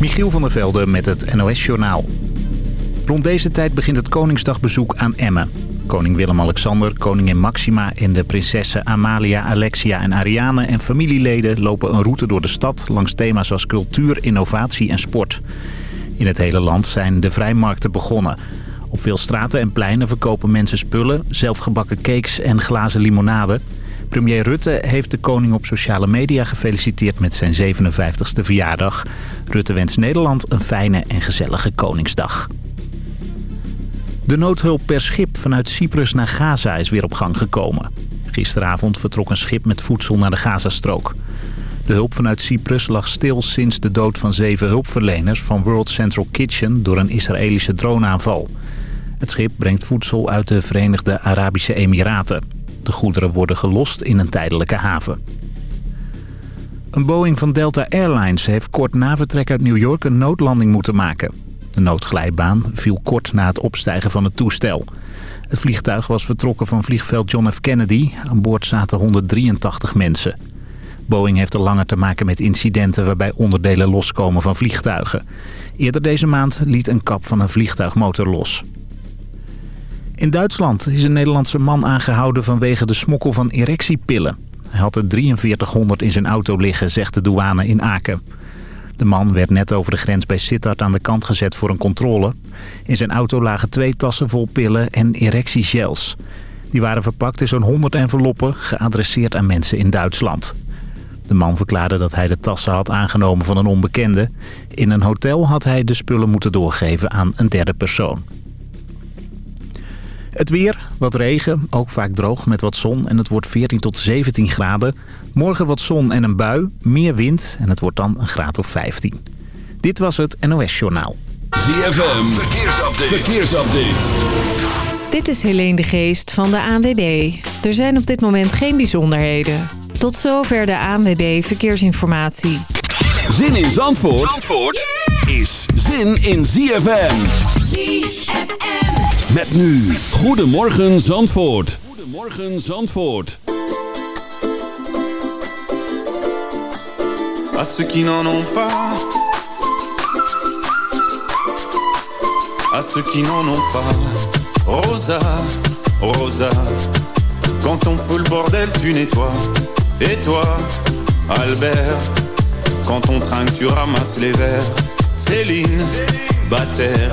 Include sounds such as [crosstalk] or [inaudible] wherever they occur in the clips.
Michiel van der Velde met het NOS-journaal. Rond deze tijd begint het Koningsdagbezoek aan Emmen. Koning Willem-Alexander, koningin Maxima en de prinsessen Amalia, Alexia en Ariane en familieleden lopen een route door de stad langs thema's als cultuur, innovatie en sport. In het hele land zijn de vrijmarkten begonnen. Op veel straten en pleinen verkopen mensen spullen, zelfgebakken cakes en glazen limonade. Premier Rutte heeft de koning op sociale media gefeliciteerd met zijn 57ste verjaardag. Rutte wenst Nederland een fijne en gezellige Koningsdag. De noodhulp per schip vanuit Cyprus naar Gaza is weer op gang gekomen. Gisteravond vertrok een schip met voedsel naar de Gazastrook. De hulp vanuit Cyprus lag stil sinds de dood van zeven hulpverleners van World Central Kitchen door een Israëlische droneaanval. Het schip brengt voedsel uit de Verenigde Arabische Emiraten. De goederen worden gelost in een tijdelijke haven. Een Boeing van Delta Airlines heeft kort na vertrek uit New York een noodlanding moeten maken. De noodglijbaan viel kort na het opstijgen van het toestel. Het vliegtuig was vertrokken van vliegveld John F. Kennedy. Aan boord zaten 183 mensen. Boeing heeft al langer te maken met incidenten waarbij onderdelen loskomen van vliegtuigen. Eerder deze maand liet een kap van een vliegtuigmotor los. In Duitsland is een Nederlandse man aangehouden vanwege de smokkel van erectiepillen. Hij had er 4300 in zijn auto liggen, zegt de douane in Aken. De man werd net over de grens bij Sittard aan de kant gezet voor een controle. In zijn auto lagen twee tassen vol pillen en erectiegels. Die waren verpakt in zo'n 100 enveloppen, geadresseerd aan mensen in Duitsland. De man verklaarde dat hij de tassen had aangenomen van een onbekende. In een hotel had hij de spullen moeten doorgeven aan een derde persoon. Het weer, wat regen, ook vaak droog met wat zon en het wordt 14 tot 17 graden. Morgen wat zon en een bui, meer wind en het wordt dan een graad of 15. Dit was het NOS Journaal. ZFM, verkeersupdate. verkeersupdate. Dit is Helene de Geest van de ANWB. Er zijn op dit moment geen bijzonderheden. Tot zover de ANWB Verkeersinformatie. Zin in Zandvoort, Zandvoort is zin in ZFM. ZFM. Met nu, Goedemorgen Zandvoort. Goedemorgen Zandvoort. À ceux qui n'en ont pas. À ceux qui n'en ont pas. Rosa, Rosa. Quand on fout le bordel, tu nettoies. Et toi, Albert. Quand on trinque, tu ramasses les verres. Céline, Bataire.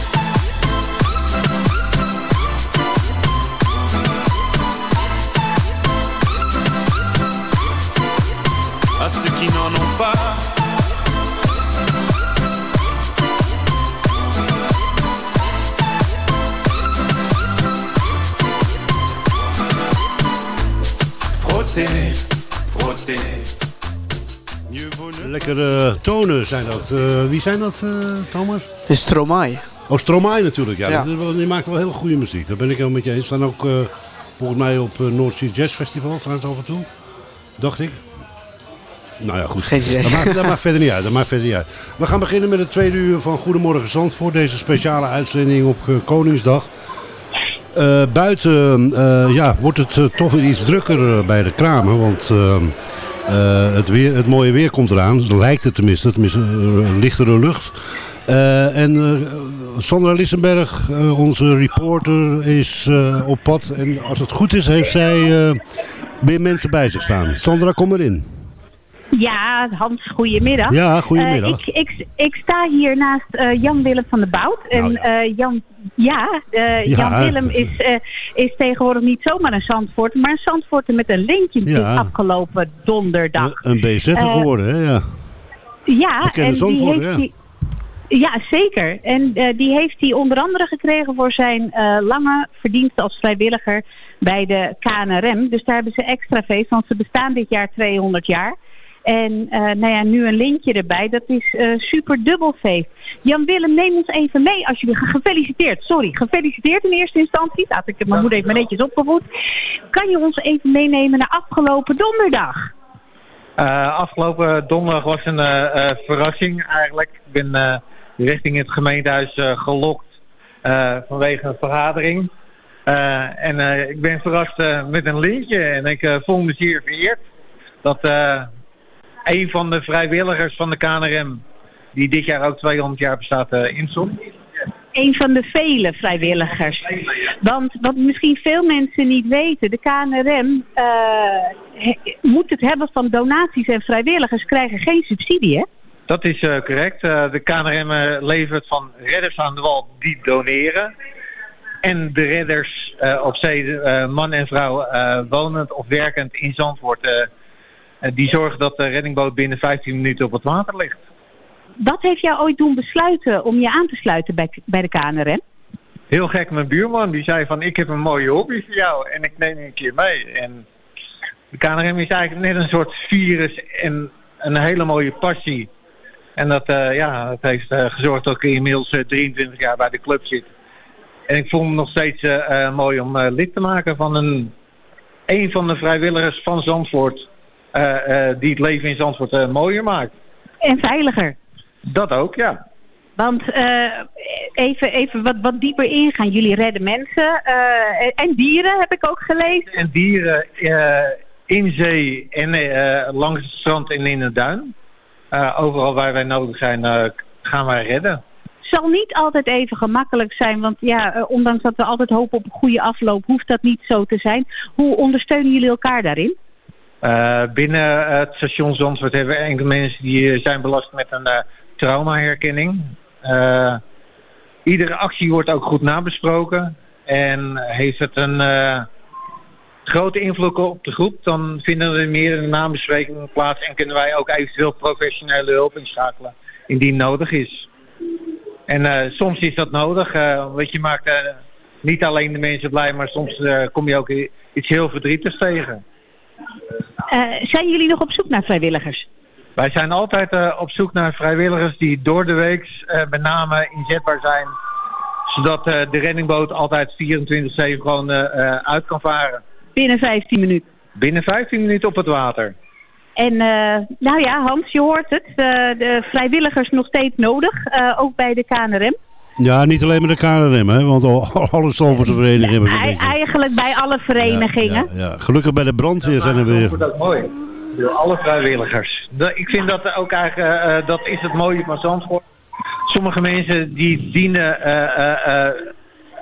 Lekkere tonen zijn dat. Eh, wie zijn dat, eh, Thomas? Het is Stromae. Oh, Stromae natuurlijk. Ja. Wel- die maakt wel heel goede muziek. Daar ben ik helemaal met je eens. Staan ook eh, volgens mij op uh, North Sea Jazz Festival staan ze af en toe. Dacht ik. Nou ja, goed. Geen idee. Dat maakt, dat maakt verder niet uit. Dat maakt verder niet uit. We gaan beginnen met het tweede uur van Goedemorgen Zandvoort. Deze speciale uitzending op Koningsdag. Eh, buiten eh, ja, wordt het eh, toch iets drukker bij de kramen. Want het, weer, het mooie weer komt eraan. Lijkt het tenminste. Tenminste, lichtere lucht. En Sandra Lissenberg, onze reporter, is op pad. En als het goed is, heeft zij weer mensen bij zich staan. Sandra, kom erin. Ja, Hans, goedemiddag. Ja, goedemiddag. Ik, ik, ik sta hier naast eh, Jan-Willem van der Bout. En Nou ja. Jan, ja, eh, Ja. Jan-Willem is, eh, is tegenwoordig niet zomaar een Zandvoort, maar een Zandvoort met een lintje Ja. afgelopen donderdag. Een BZ Eh, geworden, hè? Ja. Ja, en die heeft ja. zeker. En eh, die heeft hij onder andere gekregen voor zijn eh, lange verdiensten als vrijwilliger bij de KNRM. Dus daar hebben ze extra feest, want ze bestaan dit jaar 200 jaar. En eh, nou ja, nu een lintje erbij. Dat is eh, super dubbel feest. Jan-Willem, neem ons even mee alsjeblieft. Gefeliciteerd, sorry. Gefeliciteerd in eerste instantie. Laat ik mijn moeder even netjes opgevoed. Kan je ons even meenemen naar afgelopen donderdag? Eh, afgelopen donderdag was een verrassing eigenlijk. Ik ben richting het gemeentehuis eh, gelokt vanwege een vergadering. En ik ben verrast met een lintje en ik voel me zeer vereerd dat een van de vrijwilligers van de KNRM, die dit jaar ook 200 jaar bestaat, eh inzond. een van de vele vrijwilligers. Want wat misschien veel mensen niet weten, de KNRM eh, he- moet het hebben van donaties en vrijwilligers krijgen geen subsidie, hè? Dat is eh, correct. De KNRM levert van redders aan de wal die doneren. En de redders op zee, man en vrouw, wonend of werkend in Zandvoort, die zorgen dat de reddingboot binnen 15 minuten op het water ligt. Wat heeft jou ooit doen besluiten om je aan te sluiten bij, bij de KNRM? Heel gek, mijn buurman die zei van ik heb een mooie hobby voor jou en ik neem je een keer mee. En de KNRM is eigenlijk net een soort virus en een hele mooie passie. En dat, eh, ja, het heeft eh, gezorgd dat ik inmiddels eh, 23 jaar bij de club zit. En ik voel me nog steeds eh, eh, mooi om eh, lid te maken van een, een van de vrijwilligers van Zandvoort. Eh, eh, die het leven in Zandvoort eh, mooier maakt. En veiliger. Dat ook, ja. Want even, even wat, wat dieper ingaan. Jullie redden mensen en dieren, heb ik ook gelezen. en dieren in zee en langs het strand en in het duin. Overal waar wij nodig zijn, gaan wij redden. zal niet altijd even gemakkelijk zijn, want ja, ondanks dat we altijd hopen op een goede afloop, hoeft dat niet zo te zijn. Hoe ondersteunen jullie elkaar daarin? Eh, binnen het station Zandvoort hebben we enkele mensen die eh, zijn belast met een eh, traumaherkenning. Iedere actie wordt ook goed nabesproken. En heeft het een grote invloed op de groep, dan vinden er meer een nabespreking plaats en kunnen wij ook eventueel professionele hulp inschakelen indien nodig is. En soms is dat nodig, want je maakt niet alleen de mensen blij, maar soms kom je ook iets heel verdrietigs tegen. Eh, zijn jullie nog op zoek naar vrijwilligers? Wij zijn altijd eh, op zoek naar vrijwilligers die door de week eh, met name inzetbaar zijn. Zodat de reddingboot altijd 24-7 gewoon uit kan varen. Binnen 15 minuten. Binnen 15 minuten op het water. En nou ja, Hans, je hoort het. de vrijwilligers nog steeds nodig, ook bij de KNRM. Ja, niet alleen met de KNRM, hè, want al- [laughs] alle Zalvoortse verenigingen hebben beetje. eigenlijk bij alle verenigingen. Ja, ja. Gelukkig bij de brandweer zijn er Dat weer... wordt ook mooi. Door alle vrijwilligers. Ik vind dat ook eigenlijk, eh, eh, dat is het mooie van Zandvoort. Sommige mensen die dienen eh, eh, eh,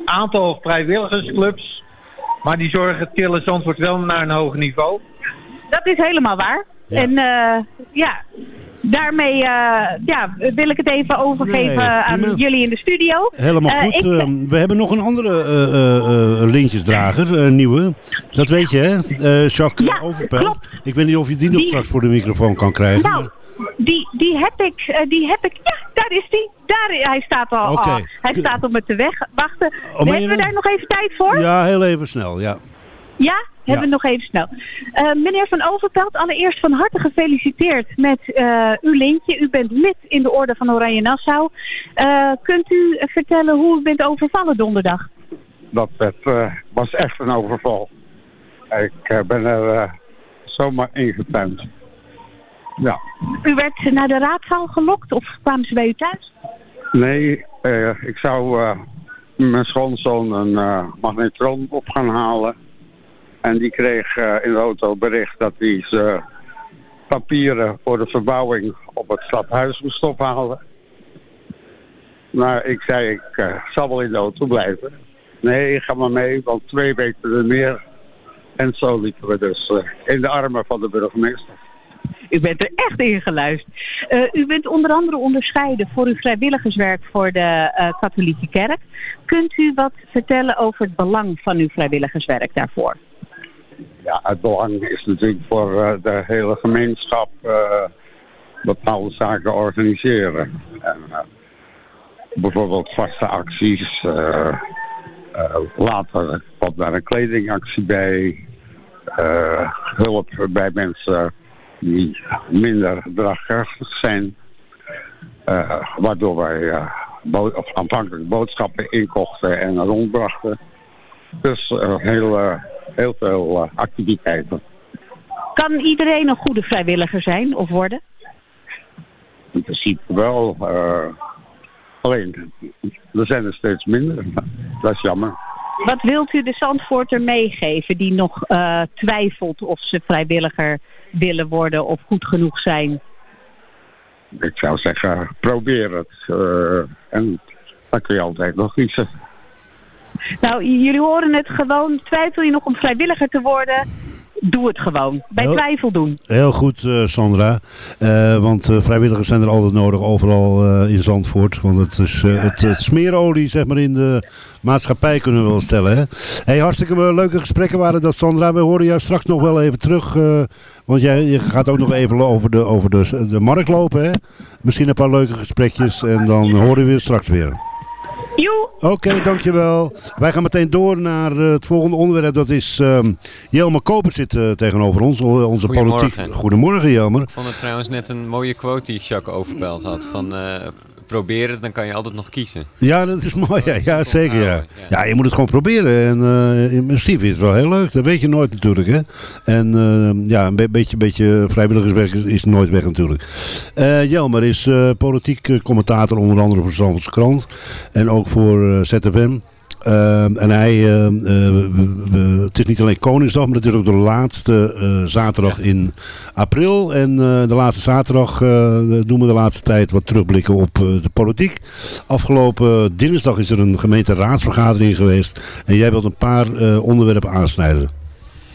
aantal vrijwilligersclubs. Maar die zorgen tillen Zandvoort wel naar een hoger niveau. Dat is helemaal waar. Ja. En eh, ja, daarmee eh, ja, wil ik het even overgeven Nee, aan jullie in de studio. Helemaal Eh, goed. ik- eh, we hebben nog een andere eh, lintjesdrager, een nieuwe. Dat weet je, hè? Eh, Jacques Ja, Overpelt. klopt. Ik weet niet of je die nog Die- straks voor de microfoon kan krijgen. Nou, die, die heb ik, die heb ik, ja, daar is die. Daar, hij staat al, al- hij staat op me te weg, wachten. Oh, hebben we daar nog even tijd voor? Ja, Ja, heel even snel, ja. Hebben we nog even snel. Eh, meneer Van Overpelt, allereerst van harte gefeliciteerd met eh, uw lintje. U bent lid in de Orde van Oranje Nassau. Eh, kunt u vertellen hoe u bent overvallen donderdag? dat het, was echt een overval. Ik ben er zomaar ingepend. Ja, U werd naar de raadzaal gelokt of kwamen ze bij u thuis? nee, ik zou mijn schoonzoon een magnetron op gaan halen. En die kreeg eh, in de auto bericht dat hij zijn papieren voor de verbouwing op het stadhuis moest ophalen. Maar ik zei, ik eh, zal wel in de auto blijven. Nee, ga maar mee, want twee weken er meer. En zo liepen we dus eh, in de armen van de burgemeester. u bent er echt ingeluisterd. Uh, u bent onder andere onderscheiden voor uw vrijwilligerswerk voor de katholieke kerk. Kunt u wat vertellen over het belang van uw vrijwilligerswerk daarvoor? Ja, het belang is natuurlijk voor uh, de hele gemeenschap bepaalde zaken organiseren. En, bijvoorbeeld vaste acties. later komt daar een kledingactie bij. hulp bij mensen die minder draagkrachtig zijn. Waardoor wij uh, aanvankelijk boodschappen inkochten en rondbrachten. Dus uh, heel, heel veel activiteiten. Kan iedereen een goede vrijwilliger zijn of worden? In principe wel. alleen, er zijn er steeds minder. [laughs] Dat is jammer. Wat wilt u de Zandvoorter meegeven die nog twijfelt of ze vrijwilliger willen worden of goed genoeg zijn? Ik zou zeggen, probeer het. En dan kun je altijd nog kiezen. Nou, jullie horen het gewoon. Twijfel je nog om vrijwilliger te worden? doe het gewoon. Bij twijfel doen. Heel goed, uh, Sandra. Uh, want uh, vrijwilligers zijn er altijd nodig, overal in Zandvoort. Want het is het, het, smeerolie zeg maar, in de maatschappij, kunnen we wel stellen. Hè? Hey, hartstikke leuke gesprekken waren dat, Sandra. We horen jou straks nog wel even terug. want jij je gaat ook nog even over de, over de, de markt lopen. Hè? Misschien een paar leuke gesprekjes. En dan horen we je straks weer. Oké, okay, dankjewel. Wij gaan meteen door naar uh, het volgende onderwerp. Dat is um, Jelmer Koper zit uh, tegenover ons. Onze Goedemorgen. politiek. Goedemorgen Jelmer. Ik vond het trouwens net een mooie quote die Jacques overpeld had. Van uh, proberen, dan kan je altijd nog kiezen. Ja, dat is [laughs] mooi. Ja, ja zeker. Ja. ja, je moet het gewoon proberen. En uh, principe is het wel heel leuk. Dat weet je nooit natuurlijk. Hè? En uh, ja, een be beetje, beetje vrijwilligerswerk is nooit weg natuurlijk. Uh, Jelmer is politiek commentator onder andere voor Zandvoortse Krant. En ook voor ZFM. Uh, en hij, uh, uh, het is niet alleen Koningsdag, maar het is ook de laatste eh, zaterdag in april. En eh, de laatste zaterdag doen we de laatste tijd wat terugblikken op de politiek. Afgelopen dinsdag is er een gemeenteraadsvergadering geweest. En jij wilt een paar onderwerpen aansnijden.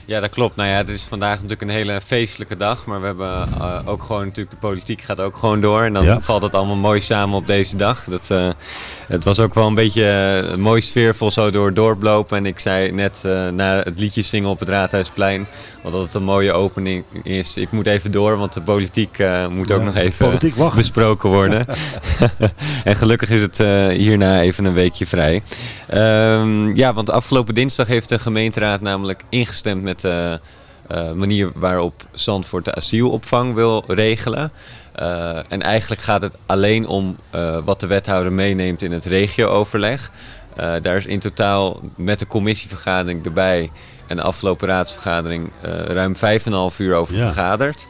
Ja, dat klopt. Nou ja, het is vandaag natuurlijk een hele feestelijke dag. Maar we hebben uh, ook gewoon natuurlijk, de politiek gaat ook gewoon door. En dan valt het allemaal mooi samen op deze dag. Dat, uh, het was ook wel een beetje uh, mooi sfeervol zo door het dorp lopen. En ik zei net na het liedje zingen op het Raadhuisplein. Want dat het een mooie opening is. Ik moet even door, want de politiek moet ook nog even besproken worden. [laughs] [laughs] en gelukkig is het hierna even een weekje vrij. Um, ja, want afgelopen dinsdag heeft de gemeenteraad namelijk ingestemd met de uh, manier waarop Zandvoort de asielopvang wil regelen. Uh, en eigenlijk gaat het alleen om uh, wat de wethouder meeneemt in het regiooverleg. daar is in totaal met de commissievergadering erbij en de afgelopen raadsvergadering ruim 5,5 uur over ja. vergaderd.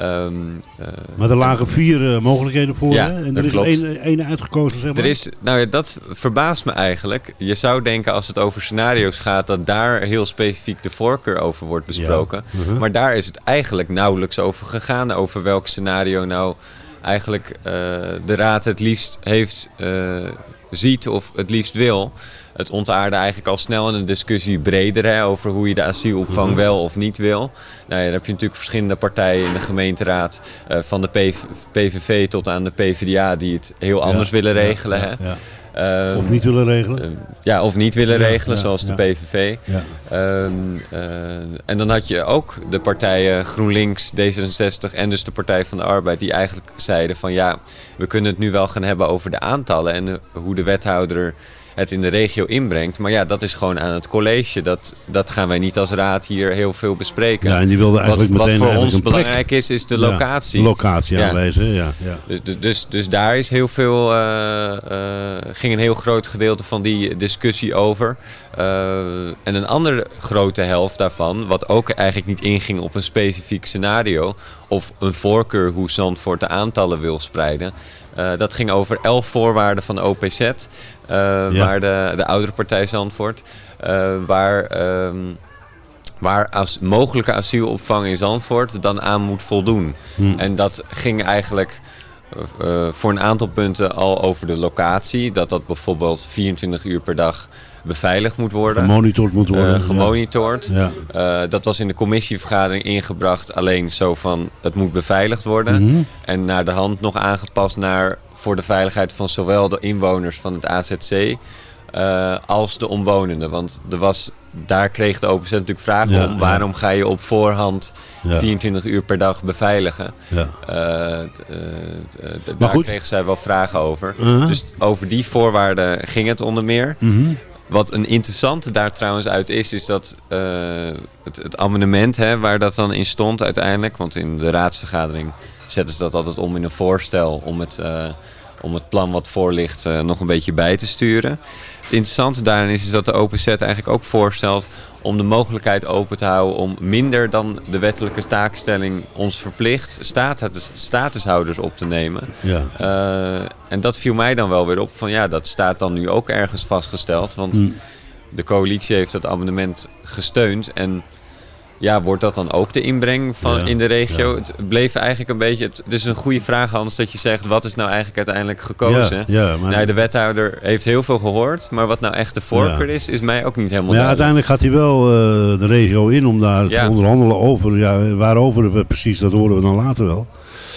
Um, uh, maar er lagen vier uh, mogelijkheden voor. Ja, hè? En er is één, één uitgekozen, zeg maar. Er is, nou ja, dat verbaast me eigenlijk. Je zou denken als het over scenario's gaat... dat daar heel specifiek de voorkeur over wordt besproken. Ja. Uh -huh. Maar daar is het eigenlijk nauwelijks over gegaan. Over welk scenario nou eigenlijk uh, de raad het liefst heeft, ziet of het liefst wil het ontaarde eigenlijk al snel in een discussie breder hè, over hoe je de asielopvang mhm. wel of niet wil. Nou ja, dan heb je natuurlijk verschillende partijen in de gemeenteraad, uh, van de PV PVV tot aan de PvdA, die het heel anders willen regelen. Ja, hè. Um, of niet willen regelen? Uh, ja, of niet willen regelen, zoals de PVV. Um, uh, en dan had je ook de partijen GroenLinks, D66 en dus de Partij van de Arbeid... die eigenlijk zeiden van ja, we kunnen het nu wel gaan hebben over de aantallen... en hoe de wethouder het in de regio inbrengt. Maar ja, dat is gewoon aan het college. Dat, dat gaan wij niet als raad hier heel veel bespreken. Ja, en die wilde eigenlijk wat, meteen Wat voor ons belangrijk is, is de locatie. Ja, locatie aanwijzen, ja. ja. Dus, dus, dus daar is heel veel, uh, uh, ging een heel groot gedeelte van die discussie over. Uh, en een andere grote helft daarvan, wat ook eigenlijk niet inging op een specifiek scenario... of een voorkeur hoe Zandvoort de aantallen wil spreiden... Uh, dat ging over elf voorwaarden van de OPZ, ja. waar de, de oudere partij Zandvoort, uh, waar, um, waar als mogelijke asielopvang in Zandvoort dan aan moet voldoen. Hm. En dat ging eigenlijk voor een aantal punten al over de locatie. Dat dat bijvoorbeeld 24 uur per dag beveiligd moet worden. Gemonitord moet worden. Uh, gemonitord. Ja. Uh, dat was in de commissievergadering ingebracht alleen zo van het moet beveiligd worden. Mhm. En naar de hand nog aangepast naar voor de veiligheid van zowel de inwoners van het AZC uh, als de omwonenden. Want er was, daar kreeg de OPZ natuurlijk vragen Ja, om. Waarom ga je op voorhand Ja. 24 uur per dag beveiligen? Ja. Uh, uh, daar kregen zij wel vragen over. Uh-huh. Dus over die voorwaarden ging het onder meer. Mhm. Wat een interessante daar trouwens uit is, is dat eh, het, het amendement hè, waar dat dan in stond uiteindelijk, want in de raadsvergadering zetten ze dat altijd om in een voorstel om het, eh, om het plan wat voor ligt eh, nog een beetje bij te sturen. Het interessante daarin is, is dat de OPZ eigenlijk ook voorstelt om de mogelijkheid open te houden om minder dan de wettelijke taakstelling ons verplicht status, statushouders op te nemen. Ja. Eh, en dat viel mij dan wel weer op van ja, dat staat dan nu ook ergens vastgesteld. Want Hm. de coalitie heeft dat amendement gesteund. En ja, wordt dat dan ook de inbreng van Ja, in de regio? ja. Het bleef eigenlijk een beetje. Het, het is een goede vraag, Hans, dat je zegt: wat is nou eigenlijk uiteindelijk gekozen? Ja, maar- Nou, de wethouder heeft heel veel gehoord, maar wat nou echt de voorkeur is, is mij ook niet helemaal ja, uiteindelijk gaat hij wel eh, de regio in om daar te onderhandelen over. Ja, waarover we precies, dat horen we dan later wel.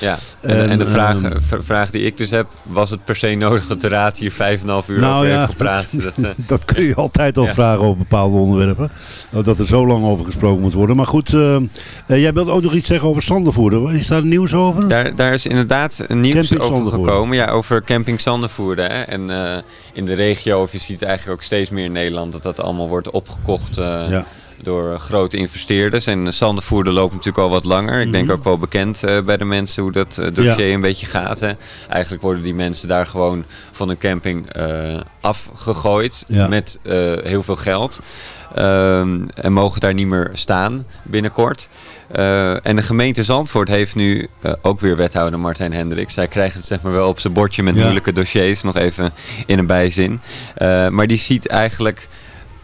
Ja, en, En, en de vraag, ehm, vraag die ik dus heb, was het per se nodig dat de raad hier vijf en een half uur Nou over ja, heeft gepraat? Dat, eh, [laughs] Dat kun je altijd al vragen over bepaalde onderwerpen. eh, Dat er zo lang over gesproken moet worden. Maar goed, eh, eh, jij wilt ook nog iets zeggen over Sandervoerder. Is daar nieuws over? Daar, daar is inderdaad nieuws over gekomen. Ja, over camping Zandervoerder. Hè. En eh, in de regio, of je ziet eigenlijk ook steeds meer in Nederland, dat dat allemaal wordt opgekocht eh, Ja. Door grote investeerders. En Zandervoerder loopt natuurlijk al wat langer. Ik denk Mhm. ook wel bekend eh, bij de mensen hoe dat eh, dossier een beetje gaat. Hè. Eigenlijk worden die mensen daar gewoon van een camping eh, afgegooid Ja. met eh, heel veel geld. Ehm, en mogen daar niet meer staan binnenkort. Eh, en de gemeente Zandvoort heeft nu eh, ook weer wethouder Martijn Hendricks. Hij krijgt het zeg maar wel op zijn bordje met Ja. moeilijke dossiers, nog even in een bijzin. Eh, maar die ziet eigenlijk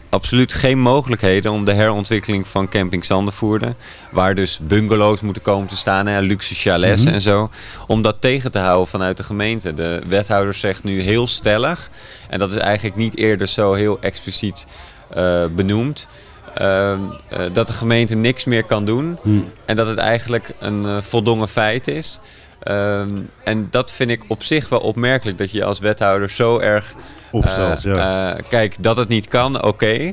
absoluut geen mogelijkheden om de herontwikkeling van camping Zandervoerder, waar dus bungalows moeten komen te staan, hè, luxe chalets Mhm. en zo, om dat tegen te houden vanuit de gemeente. De wethouder zegt nu heel stellig, en dat is eigenlijk niet eerder zo heel expliciet eh, benoemd, ehm, eh, dat de gemeente niks meer kan doen Hm. en dat het eigenlijk een eh, voldongen feit is. Ehm, en dat vind ik op zich wel opmerkelijk, dat je als wethouder zo erg Opstelt, eh, ja. eh, kijk, dat het niet kan, oké.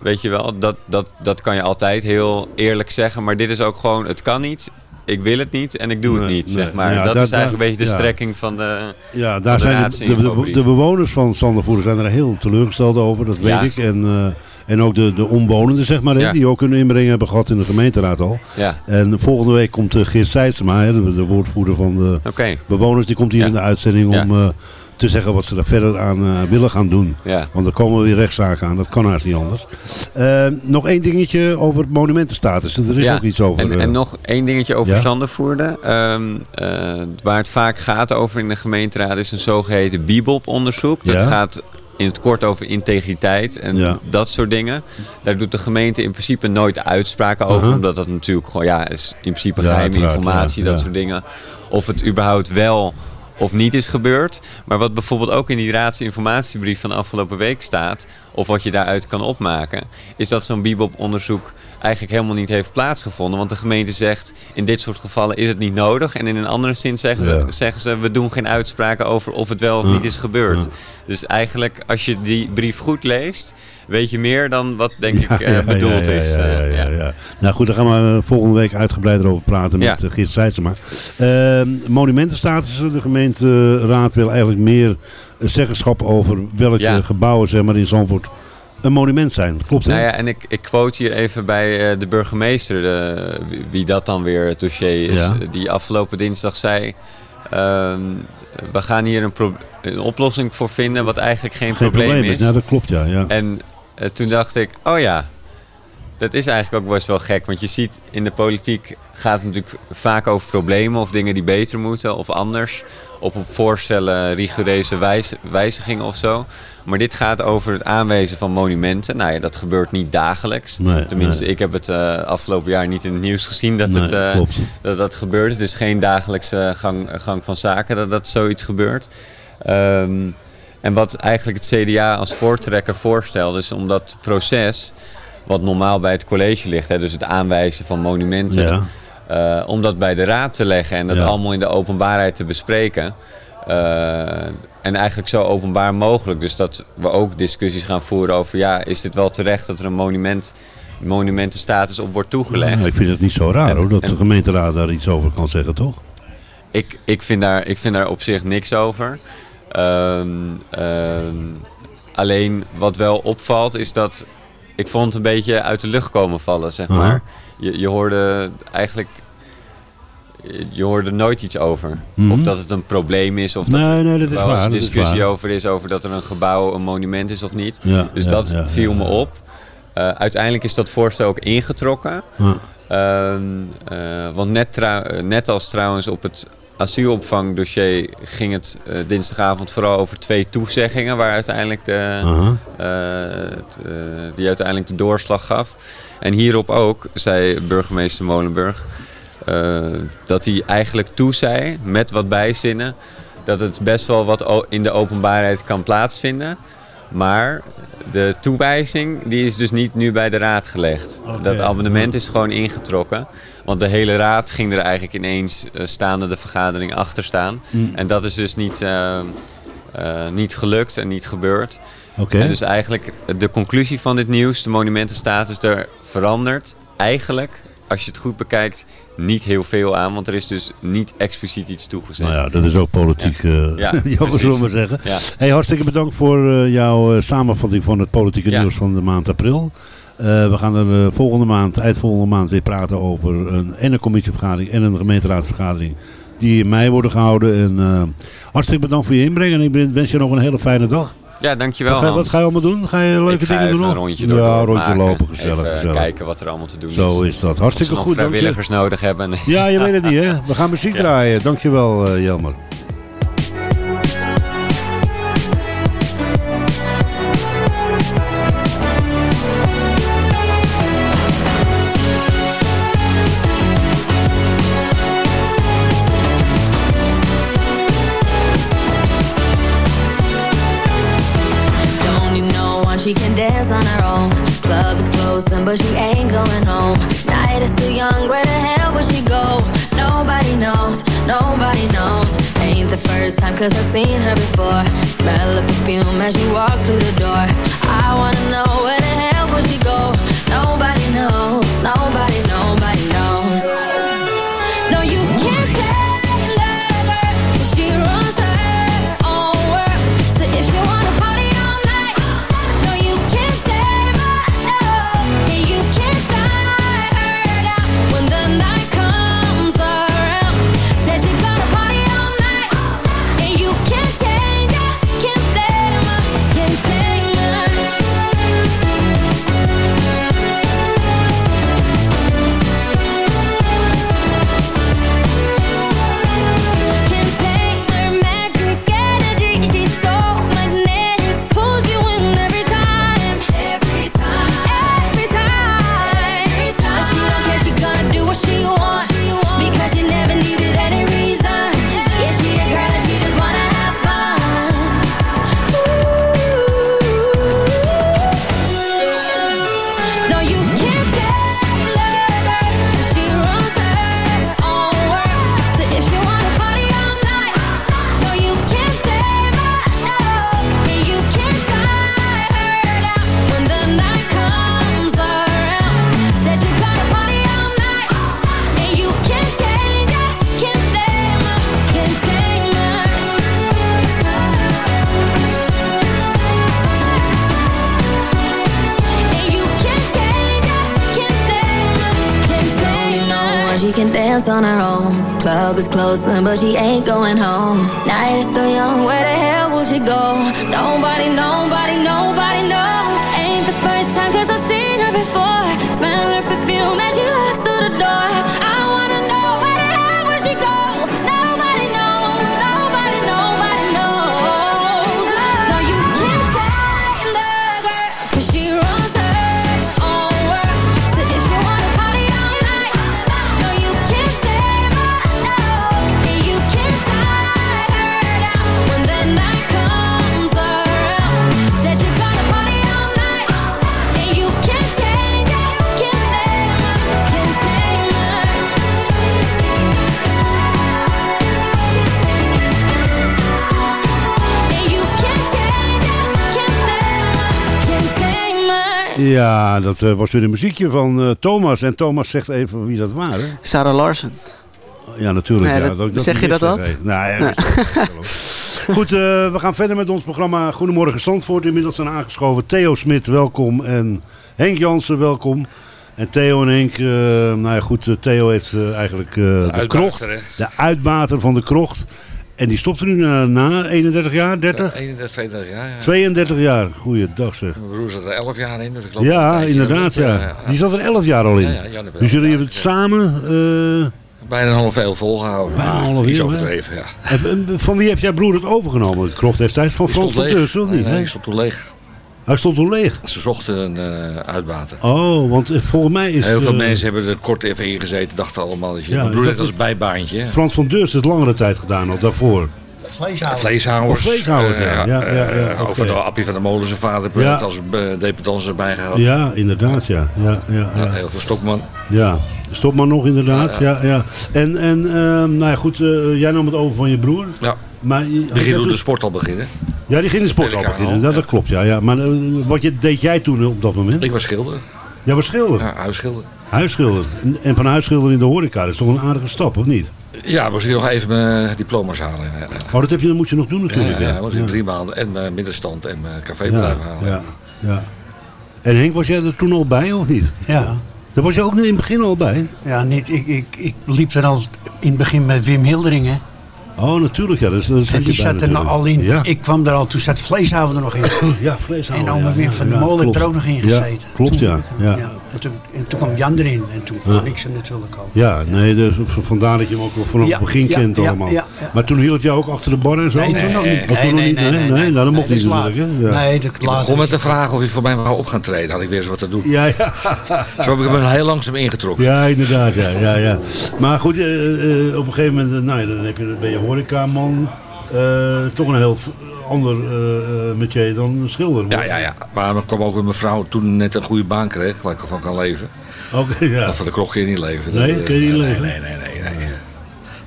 Weet je wel, dat, dat, dat kan je altijd heel eerlijk zeggen. Maar dit is ook gewoon, het kan niet. Ik wil het niet en ik doe het Nee, niet, nee. zeg maar. Ja, dat daar- is eigenlijk een beetje de ja. strekking van de... Ja, daar de zijn de, de, bewoners van Sandervoerder zijn er heel teleurgesteld over, dat weet Ja. ik. En, eh, en ook de, de omwonenden, zeg maar, hè, die ook een inbreng hebben gehad in de gemeenteraad al. En volgende week komt eh, Geert Seidsema, de, de woordvoerder van de bewoners, die komt hier in de uitzending om te zeggen wat ze er verder aan eh, willen gaan doen. Ja. Want er komen weer rechtszaken aan, dat kan haast niet anders. Eh, nog één dingetje over monumentenstatus. Er is Ja, ook iets over. En, eh, en nog één dingetje over Ja? Zandervoerde. Ehm, eh, waar het vaak gaat over in de gemeenteraad is een zogeheten BIBOP-onderzoek. Dat gaat in het kort over integriteit en Ja. dat soort dingen. Daar doet de gemeente in principe nooit uitspraken over. Omdat dat natuurlijk gewoon, ja, is in principe Ja, geheime informatie, ja, dat soort dingen. Of het überhaupt wel of niet is gebeurd. Maar wat bijvoorbeeld ook in die raadsinformatiebrief van afgelopen week staat, of wat je daaruit kan opmaken, is dat zo'n BIBOP-onderzoek eigenlijk helemaal niet heeft plaatsgevonden. Want de gemeente zegt, in dit soort gevallen is het niet nodig. En in een andere zin zeggen, Ja. ze, zeggen ze, we doen geen uitspraken over of het wel of niet is gebeurd. Dus eigenlijk, als je die brief goed leest, weet je meer dan wat denk ik Ja, eh, ja, bedoeld ja, is. Ja, ja, eh. Nou goed, daar gaan we volgende week uitgebreider over praten met eh, Geert Seidsema. Eh, monumentenstatus, de gemeenteraad wil eigenlijk meer zeggenschap over welke gebouwen zeg maar, in Zandvoort een monument zijn. Klopt hè? Nou ja, en ik, ik quote hier even bij eh, de burgemeester, de, wie, wie dat dan weer het dossier is, Ja. die afgelopen dinsdag zei, ehm, we gaan hier een, oplossing voor vinden wat eigenlijk geen, Geen probleem, is. Ja, dat klopt ja. ja. En eh, toen dacht ik, oh ja, dat is eigenlijk ook best wel gek. Want je ziet in de politiek gaat het natuurlijk vaak over problemen of dingen die beter moeten of anders. Op voorstellen rigoureuze wijzigingen of zo. Maar dit gaat over het aanwijzen van monumenten. Nou ja, dat gebeurt niet dagelijks. Nee, Tenminste, nee. ik heb het eh, afgelopen jaar niet in het nieuws gezien dat Nee, het, eh, dat, dat gebeurt. Het is geen dagelijkse gang, gang van zaken dat, dat zoiets gebeurt. Ehm, En wat eigenlijk het CDA als voortrekker voorstelt, is om dat proces, wat normaal bij het college ligt, hè, dus het aanwijzen van monumenten, Ja. eh, om dat bij de raad te leggen en dat Ja. allemaal in de openbaarheid te bespreken. Eh, en eigenlijk zo openbaar mogelijk. Dus dat we ook discussies gaan voeren over, ja, is dit wel terecht dat er een monument, monumentenstatus op wordt toegelegd? Ik vind het niet zo raar En- hoor, dat en- de gemeenteraad daar iets over kan zeggen, toch? Ik, ik, vind daar, ik vind daar op zich niks over. Ehm, ehm, alleen wat wel opvalt is dat ik vond het een beetje uit de lucht komen vallen, zeg Aha. maar. Je, je hoorde eigenlijk je hoorde nooit iets over. Mhm. Of dat het een probleem is, of dat Nee, er nee, dat is wel eens is discussie over is, over dat er een gebouw een monument is of niet. Ja, dus ja, dat ja, viel me op. Eh, uiteindelijk is dat voorstel ook ingetrokken. Ehm, eh, want net, net als trouwens op het asielopvangdossier ging het eh, dinsdagavond vooral over twee toezeggingen waar uiteindelijk de, Aha. eh, eh, die uiteindelijk de doorslag gaf. En hierop ook zei burgemeester Molenburg dat hij eigenlijk toezei met wat bijzinnen dat het best wel wat o- in de openbaarheid kan plaatsvinden. Maar de toewijzing die is dus niet nu bij de raad gelegd. Dat abonnement is gewoon ingetrokken. Want de hele raad ging er eigenlijk ineens eh, staande de vergadering achter staan. Mm. En dat is dus niet, eh, eh, niet gelukt en niet gebeurd. Oké. En dus eigenlijk de conclusie van dit nieuws, de monumentenstatus, er verandert eigenlijk, als je het goed bekijkt, niet heel veel aan. Want er is dus niet expliciet iets toegezegd. Nou ja, dat is ook politiek, eh Ja, [laughs] jammer zullen we maar zeggen. Ja. Hey, hartstikke bedankt voor jouw samenvatting van het politieke Ja. nieuws van de maand april. Eh, we gaan er eh, volgende maand, eind volgende maand weer praten over een, en een commissievergadering en een gemeenteraadsvergadering die in mei worden gehouden. En, eh, hartstikke bedankt voor je inbreng en ik ben- wens je nog een hele fijne dag. Ja, dankjewel wat, ga, Hans. wat ga je allemaal doen? Ga je leuke ga dingen doen een rondje door Ja, rondje maken. lopen, gezellig. Even gezellig. kijken wat er allemaal te doen Zo is. is dat. Hartstikke goed. vrijwilligers nodig hebben. Ja, je weet het niet hè. We gaan muziek [laughs] draaien. Dankjewel eh Jelmer. Nobody knows. Ain't the first time, cause I've seen her before. Smell the perfume as she walks through the door. I wanna know where the hell would she go? Nobody knows, nobody knows. On her own. Club is closing, but she ain't going home. Night is still young, where the hell will she go? Nobody, nobody, nobody knows. Ain't the first time, cause I've seen her before. Smell her perfume as she Ja, dat eh, was weer een muziekje van eh, Thomas. En Thomas zegt even wie dat waren. Sarah Larsen. Ja, natuurlijk. Nee, ja, dat- zeg je dat. Nou, ja, Nee. dat is wel. [laughs] Goed, eh, we gaan verder met ons programma Goedemorgen Zandvoort. Inmiddels zijn aangeschoven Theo Smit, welkom. En Henk Jansen, welkom. En Theo en Henk, eh, nou ja goed, Theo heeft eigenlijk eh, de, krocht, hè? de uitbater van de krocht. En die stopt er nu na, na 31 jaar, 30? 31, 32 jaar. Ja. 32 jaar, goeiedag zeg. Mijn broer zat er 11 jaar in, dus ik loop Ja, inderdaad, ja. Die zat er 11 jaar al in. Heeft dus jullie hebben het samen... eh, Bijna een half eeuw volgehouden. Bijna een half eeuw, overdreven, ja. En, van wie heb jij broer het overgenomen? Krocht destijds van Die Frans van. Deurs, of Nee, niet? nee, die stond toen leeg. Hij stond toen leeg. Ze zochten een eh, uitbater. Oh, want eh, volgens mij is... Heel veel eh, mensen hebben er kort even in gezeten, dachten allemaal dat je... Ja, mijn broer dat heeft als bijbaantje. Frans van Deurs het langere tijd gedaan al daarvoor. Vleeshouders. Of vleeshouders, ja. Ja, ja. Over de Appie van de Molen zijn vader Ja. als uh, dependance erbij gehad. Ja, inderdaad, ja. ja, ja, heel veel Stokman. Ja, stop maar nog inderdaad. Ja, Ja, ja. En, en eh, nou ja, goed, jij nam het over van je broer. Ja. Maar, jij door de dus- sport al beginnen. Ja, die ging de sport al beginnen. Dat, ja. dat klopt, ja. ja. Maar eh, wat je, deed jij toen op dat moment? Ik was schilder. Jij was schilder? Ja, huisschilder. Huisschilder. En- van huisschilder in de horeca, dat is toch een aardige stap, of niet? Ja, moest ik nog even mijn diploma's halen. Ja, Oh, dat, heb je, dat moet je nog doen ja, natuurlijk. ja, hè? ja, moest ik drie maanden en mijn middenstand en mijn cafébedrijf halen. ja, ja. En Henk, was jij er toen al bij of niet? Ja. Daar was je ook in het begin al bij? Ja, niet, ik, ik, ik liep er al in het begin met Wim Hildering, hè. Oh, natuurlijk, ja. Dat, dat En die zat er nog al in. Ja, Ik kwam er al, toen zat Vleeshaven er nog in. [laughs] ja vleeshouden. En oma ja, Wim van ja, Molen heeft er ook nog in Ja, gezeten. klopt, ja. ja. En, toen, en toen kwam Jan erin en toen Ja. kon ik ze natuurlijk al. Ja, nee, dus vandaar dat je hem ook vanaf Ja, het begin ja, kent ja, allemaal. ja, ja. Maar toen hield jij ook achter de bar en zo? Nee, toen nog niet. Nee, nog nee, niet? nee, Nee, dat mocht niet natuurlijk. Nee, dat Ik begon met de vraag of hij voor mij wou op gaan treden. Had ik weer eens wat te doen. Ja, ja. Zo heb ik hem heel langzaam ingetrokken. Ja, inderdaad, ja, ja, ja. Maar goed, eh, eh, op een gegeven moment, eh, nou, dan heb je, ben je horecaman. eh toch een heel ander eh eh, métier dan schilder. Ja, ja, ja. Maar dan kwam ook een mevrouw toen net een goede baan kreeg, waar ik van kan leven. Oké, ja. Want van de kroeg kun je niet leven. Nee, Dat, kun je niet nee, leven? Nee, nee, nee, nee.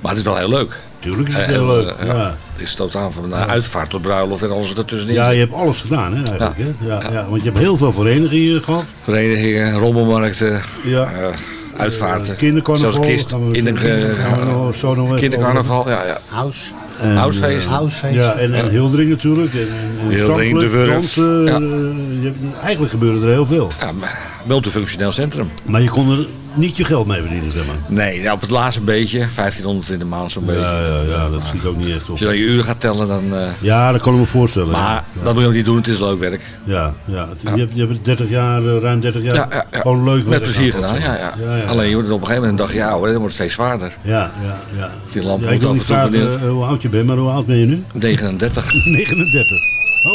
Maar het is wel heel leuk. Tuurlijk is het Eh, heel leuk, eh, ja. Het is totaal van de uitvaart tot bruiloft en alles wat ertussenin Ja, je hebt alles gedaan, hè, eigenlijk. Ja. Hè? Ja, ja. want je hebt heel veel verenigingen gehad. Verenigingen, rommelmarkten, Ja. eh, uitvaarten. Eh, kindercarnaval, een kist, gaan we- kinder, kindercarnaval, zo nog even kindercarnaval, ja, ja. House. En, Housefeest. eh, Housefeest. Ja, en, en Hildering natuurlijk. En, en, Hildering, De Wurf. dansen. Ja. eh, je hebt- eigenlijk gebeurde er heel veel. ja multifunctioneel centrum. Maar je kon er niet je geld mee verdienen, zeg maar. Nee, op het laatste beetje, 1500 in de maand zo'n beetje. Ja, ja, dat schiet ook niet echt op. Als je dan je uren gaat tellen, dan... eh, Ja, dat kan ik me voorstellen. maar ja. dat moet je ook niet doen, het is leuk werk. Ja, ja. Je, hebt, je hebt 30 jaar, eh, ruim 30 jaar, Ja, ja, ja. gewoon leuk Met werk plezier gehad, gedaan, ja, ja. Alleen je wordt op een gegeven moment een dagje ouder, dan wordt het steeds zwaarder. Ja, ja, ja. Die lamp Ja, ik wil niet en toe vragen eh, hoe oud je bent, maar hoe oud ben je nu? 39. 39. [laughs] Oh,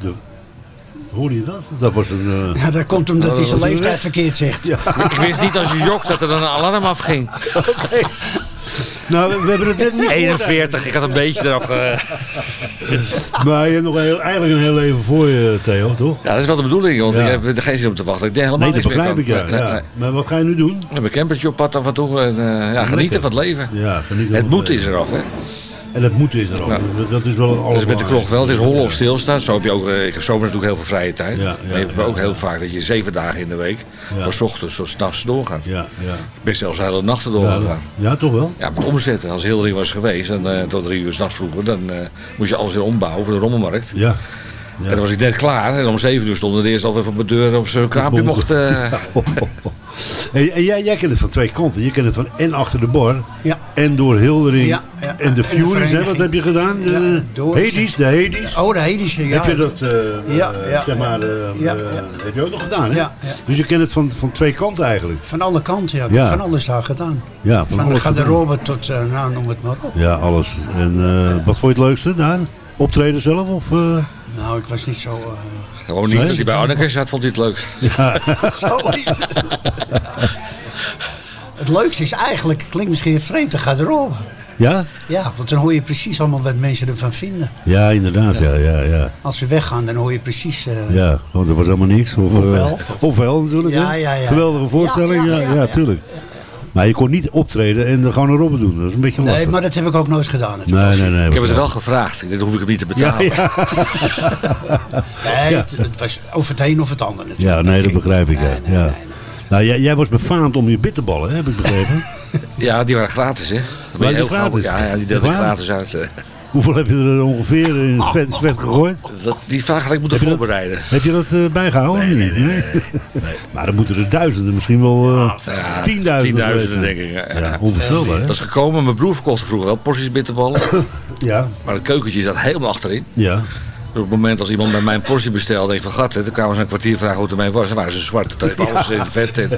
de, hoorde je dat? Dat was een... eh, Ja, dat komt omdat dat hij zijn leeftijd weg. verkeerd zegt. Ik wist niet als je jokt dat er dan een alarm afging. [laughs] Nou, we, we hebben het net niet gehoord 41, ik had een beetje eraf ge... [laughs] Maar je hebt nog heel, eigenlijk een heel leven voor je, Theo, toch? Ja, dat is wel de bedoeling, want Ja. ik heb er geen zin op te wachten. Ik denk helemaal Nee, dat begrijp ik, ja. Nee, ja. nee. Maar wat ga je nu doen? Ik heb een campertje op pad af en toe. En, eh, ja, genieten van het leven. Ja, genieten Het moet is eraf, hè. En het moet is er ook. Ja. Dat- Dat is wel alles. Dus met de klok wel. Het is hollen of stilstaan. Zo heb je ook, eh, ik heb zomers natuurlijk heel veel vrije tijd. Ja, maar ja, je hebt ook heel vaak dat je zeven dagen in de week, van ochtends tot 's nachts doorgaat. Ja, ja. Ik ben zelfs hele nachten Ja, doorgegaan. ja, toch wel? Ja, met omzetten. Als Hildering was geweest, dan, eh, tot drie uur s'nachts vroeger, dan eh, moest je alles weer ombouwen voor de rommelmarkt. Ja. En dan was ik net klaar. En om zeven uur stonden de eerste alweer op mijn deur op zijn kraampje mocht... eh, [laughs] En, en jij, jij kent het van twee kanten. Je kent het van en achter de bar. Ja. En door Hildering. Ja, ja, en de en de Furies, hè? Wat heb je gedaan? Ja, Eh, door- Hades, de Hades. Oh, de Hedische, ja. Heb je dat, eh, Ja, eh, zeg maar, heb je ook nog gedaan, hè? Ja, ja. Dus je kent het van, van twee kanten eigenlijk. Van alle kanten, ja. Ja. Van alles daar gedaan. Ja, van Van de alles garderobe tot, eh, nou noem het maar op. Ja, alles. En eh, wat vond je het leukste daar? Optreden zelf? Of, eh? Nou, ik was niet zo... eh, Gewoon niet dat hij bij Anneke zat, vond hij het leukst. Ja. [laughs] Zo is het. Het leukste is eigenlijk, klinkt misschien vreemd, de garderobe. ja? Ja, want dan hoor je precies allemaal wat mensen ervan vinden. Ja, inderdaad. Ja, ja, ja. Als ze weggaan, dan hoor je precies... eh, Ja, want er was helemaal niks. Of, eh, Ofwel. ofwel natuurlijk. Ja, ja, ja. Geweldige voorstelling. Ja, Ja, ja, ja, ja, ja. tuurlijk. Maar je kon niet optreden en er gewoon een robben doen. Dat is een beetje lastig. Nee, maar dat heb ik ook nooit gedaan. Het Nee, nee, nee. Ik heb het wel gevraagd. Dit hoef ik hem niet te betalen. Ja, Nee, het, het was of het een of het ander natuurlijk. Ja, nee, dat begrijp ik. ja. ja. Nou, jij, jij was befaamd om je bitterballen, hè, heb ik begrepen. Ja, die waren gratis, hè? Je die gratis? Ja, ja, die deelde gratis uit. Hoeveel heb je er ongeveer in het vet, vet gegooid? Dat, die vraag had ik moeten Heb je dat- voorbereiden. Heb je dat eh, bijgehouden? Nee, nee, [laughs] Maar dan moeten er duizenden, misschien wel Ja, tienduizenden. tienduizenden, denk ik. Ja, Ja, onvoorstelbaar? Dat is gekomen. Mijn broer verkocht vroeger wel porties bitterballen. Ja. Maar het keukentje zat helemaal achterin. Ja. Op het moment als iemand bij mij een portie bestelde, denk ik van gat, hè, dan kwamen ze een kwartier vragen hoe het ermee was. Dan waren ze zwart. Dat heeft alles in het vet. En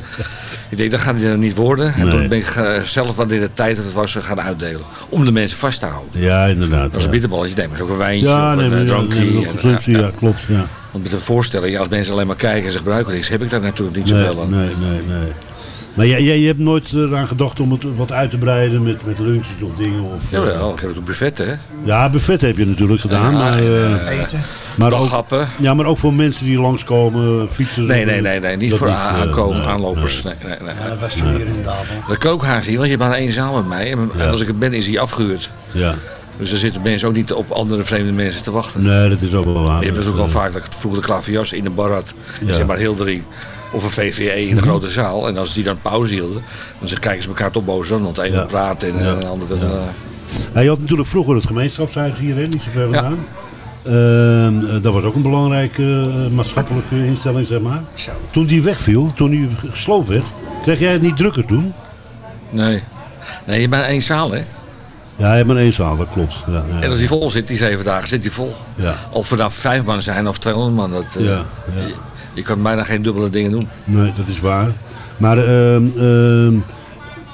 ik denk, dat gaat het niet worden. En Nee. toen ben ik eh, zelf, wanneer de tijd dat het was, gaan uitdelen. Om de mensen vast te houden. Ja, inderdaad. Als een ja. bitterballetje, neem maar ook een wijntje Ja, of nee, een eh, ja, drankje. nee, ja, ja, klopt. Ja. Want met een voorstelling, als mensen alleen maar kijken en ze gebruiken niks, heb ik daar natuurlijk niet Nee, zoveel aan. nee, nee, nee. Maar jij, jij, je hebt nooit eraan gedacht om het wat uit te breiden met, met lunches of dingen? Of, eh, Jawel, ik heb het op buffet, hè? Ja, buffet heb je natuurlijk gedaan. Ja, maar, eh, eh, Eten. Maar ook, ja, maar ook voor mensen die langskomen, fietsen. Nee, nee, nee, nee niet voor eh, aankomen, nee, aanlopers. nee. Nee, nee, nee. Ja, dat was toen hier in Dabel. Dat kan ook haast niet, want je hebt maar één zaal met mij. En Ja. als ik er ben, is hij afgehuurd. Ja. Dus er zitten mensen ook niet op andere vreemde mensen te wachten. Nee, dat is ook wel waar. Je hebt het ook al eh, vaak dat ik vroeger de klaverjas in de bar had. Ja. Zeg maar heel drie. Of een VVE in de Mhm. grote zaal. En als die dan pauze hielden, dan ze- kijken ze elkaar toch boos aan. Want de ene Ja. praten en Ja. de ander wil... Ja. eh, je had natuurlijk vroeger het gemeenschapshuis hier, hè, niet zo ver vandaan. Ehm, eh, dat was ook een belangrijke eh, maatschappelijke instelling, zeg maar. Toen die wegviel, toen die gesloopt werd, kreeg jij het niet drukker toen? nee. Nee, je maar één zaal, hè? Ja, je hebt maar één zaal, dat klopt. Ja, ja. En als die vol zit, die zeven dagen, zit die vol. Ja. Of er nou vijf man zijn of 200 man. Dat, eh, ja. Je, kan bijna geen dubbele dingen doen. Nee, dat is waar. Maar, ehm, ehm,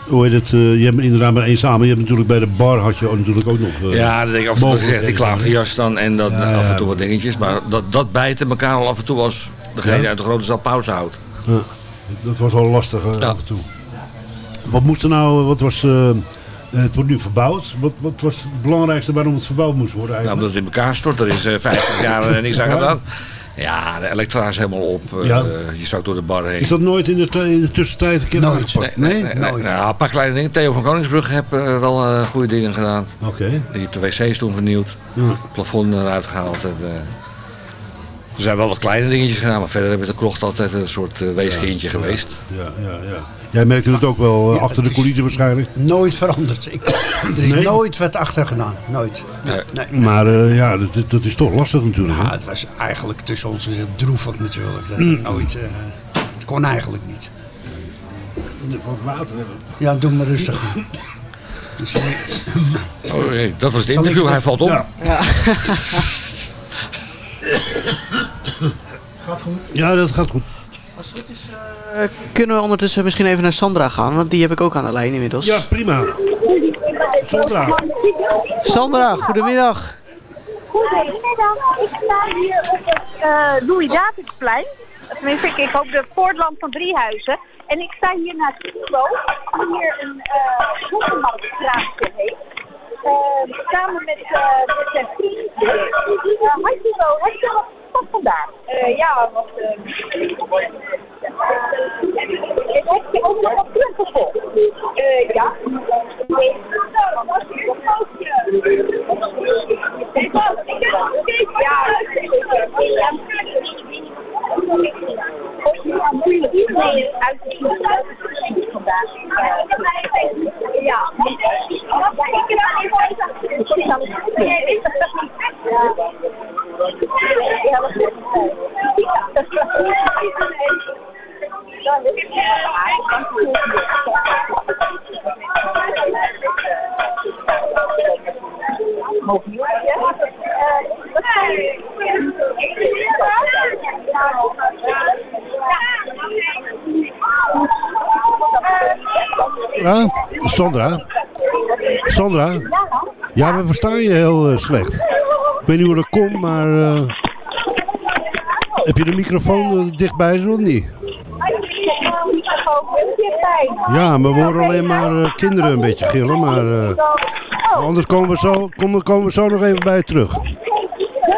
hoe heet het, eh, je hebt inderdaad maar één maar je hebt natuurlijk bij de bar had je natuurlijk ook nog... eh, ja, dat denk ik af en toe gezegd, die klaverjas dan en dan Ja, af en toe wat dingetjes. Maar dat, dat bijten elkaar al af en toe als degene Ja? uit de grote zaal pauze houdt. Ja, dat was wel lastig eh, af en toe. Wat moest er nou, wat was, het wordt nu verbouwd. Wat, wat was het belangrijkste waarom het verbouwd moest worden Nou, eigenlijk? omdat het in elkaar stort, er is eh, 50 jaar eh, niks aan gedaan. Ja, de elektra is helemaal op. eh, Ja. je zakt door de bar heen. Is dat nooit in de, in de tussentijd een keer Nooit. Nee, nee, nee, Nou, een paar kleine dingen. Theo van Koningsbrug heeft eh, wel eh, goede dingen gedaan. Oké. Die heeft de wc's toen vernieuwd. Ja. Het plafond eruit gehaald. En, eh, er zijn wel wat kleine dingetjes gedaan, maar verder hebben we de krocht altijd een soort uh, weeskindje geweest. Ja, ja, ja. Jij merkte het ook wel eh, achter de coulissen waarschijnlijk. Nooit veranderd. Ik, er is Nee? nooit wat achter gedaan. Nooit. Nee, nee, nee. Maar eh, ja, dat, is- dat is toch lastig natuurlijk. Ja, hè? het was eigenlijk tussen ons heel droevig natuurlijk. Dat Mm. het nooit... eh, het kon eigenlijk niet. Van water hebben. Ja, doe maar rustig. [laughs] Dus, Oh, nee, dat was het interview, hij valt op. Ja. Gaat goed. Ja, dat gaat goed. Als het goed is, eh, kunnen we ondertussen misschien even naar Sandra gaan, want die heb ik ook aan de lijn inmiddels. Ja, prima. Sandra. Sandra, goedemiddag. Goedemiddag, ik sta hier op het eh Louis Davidsplein. Tenminste, ik, ik hoop de Poortland van Driehuizen. En ik sta hier naast Timo, die hier een uh, boekenmarktkraamje heeft. Eh, samen met, eh, met zijn vriend. Uh, hi Timo, heb je wat wat vandaag? ja, wat... heb je ook nog wat punten voor? ja. Ja, Ja, Sandra. Sandra. Ja, we verstaan je heel eh, slecht. Ik weet niet hoe dat komt, maar... eh, heb je de microfoon eh, dichtbij zo of niet? Ja, maar we horen alleen maar kinderen een beetje gillen, maar... anders komen we, zo, komen, komen we zo nog even bij je terug. Dat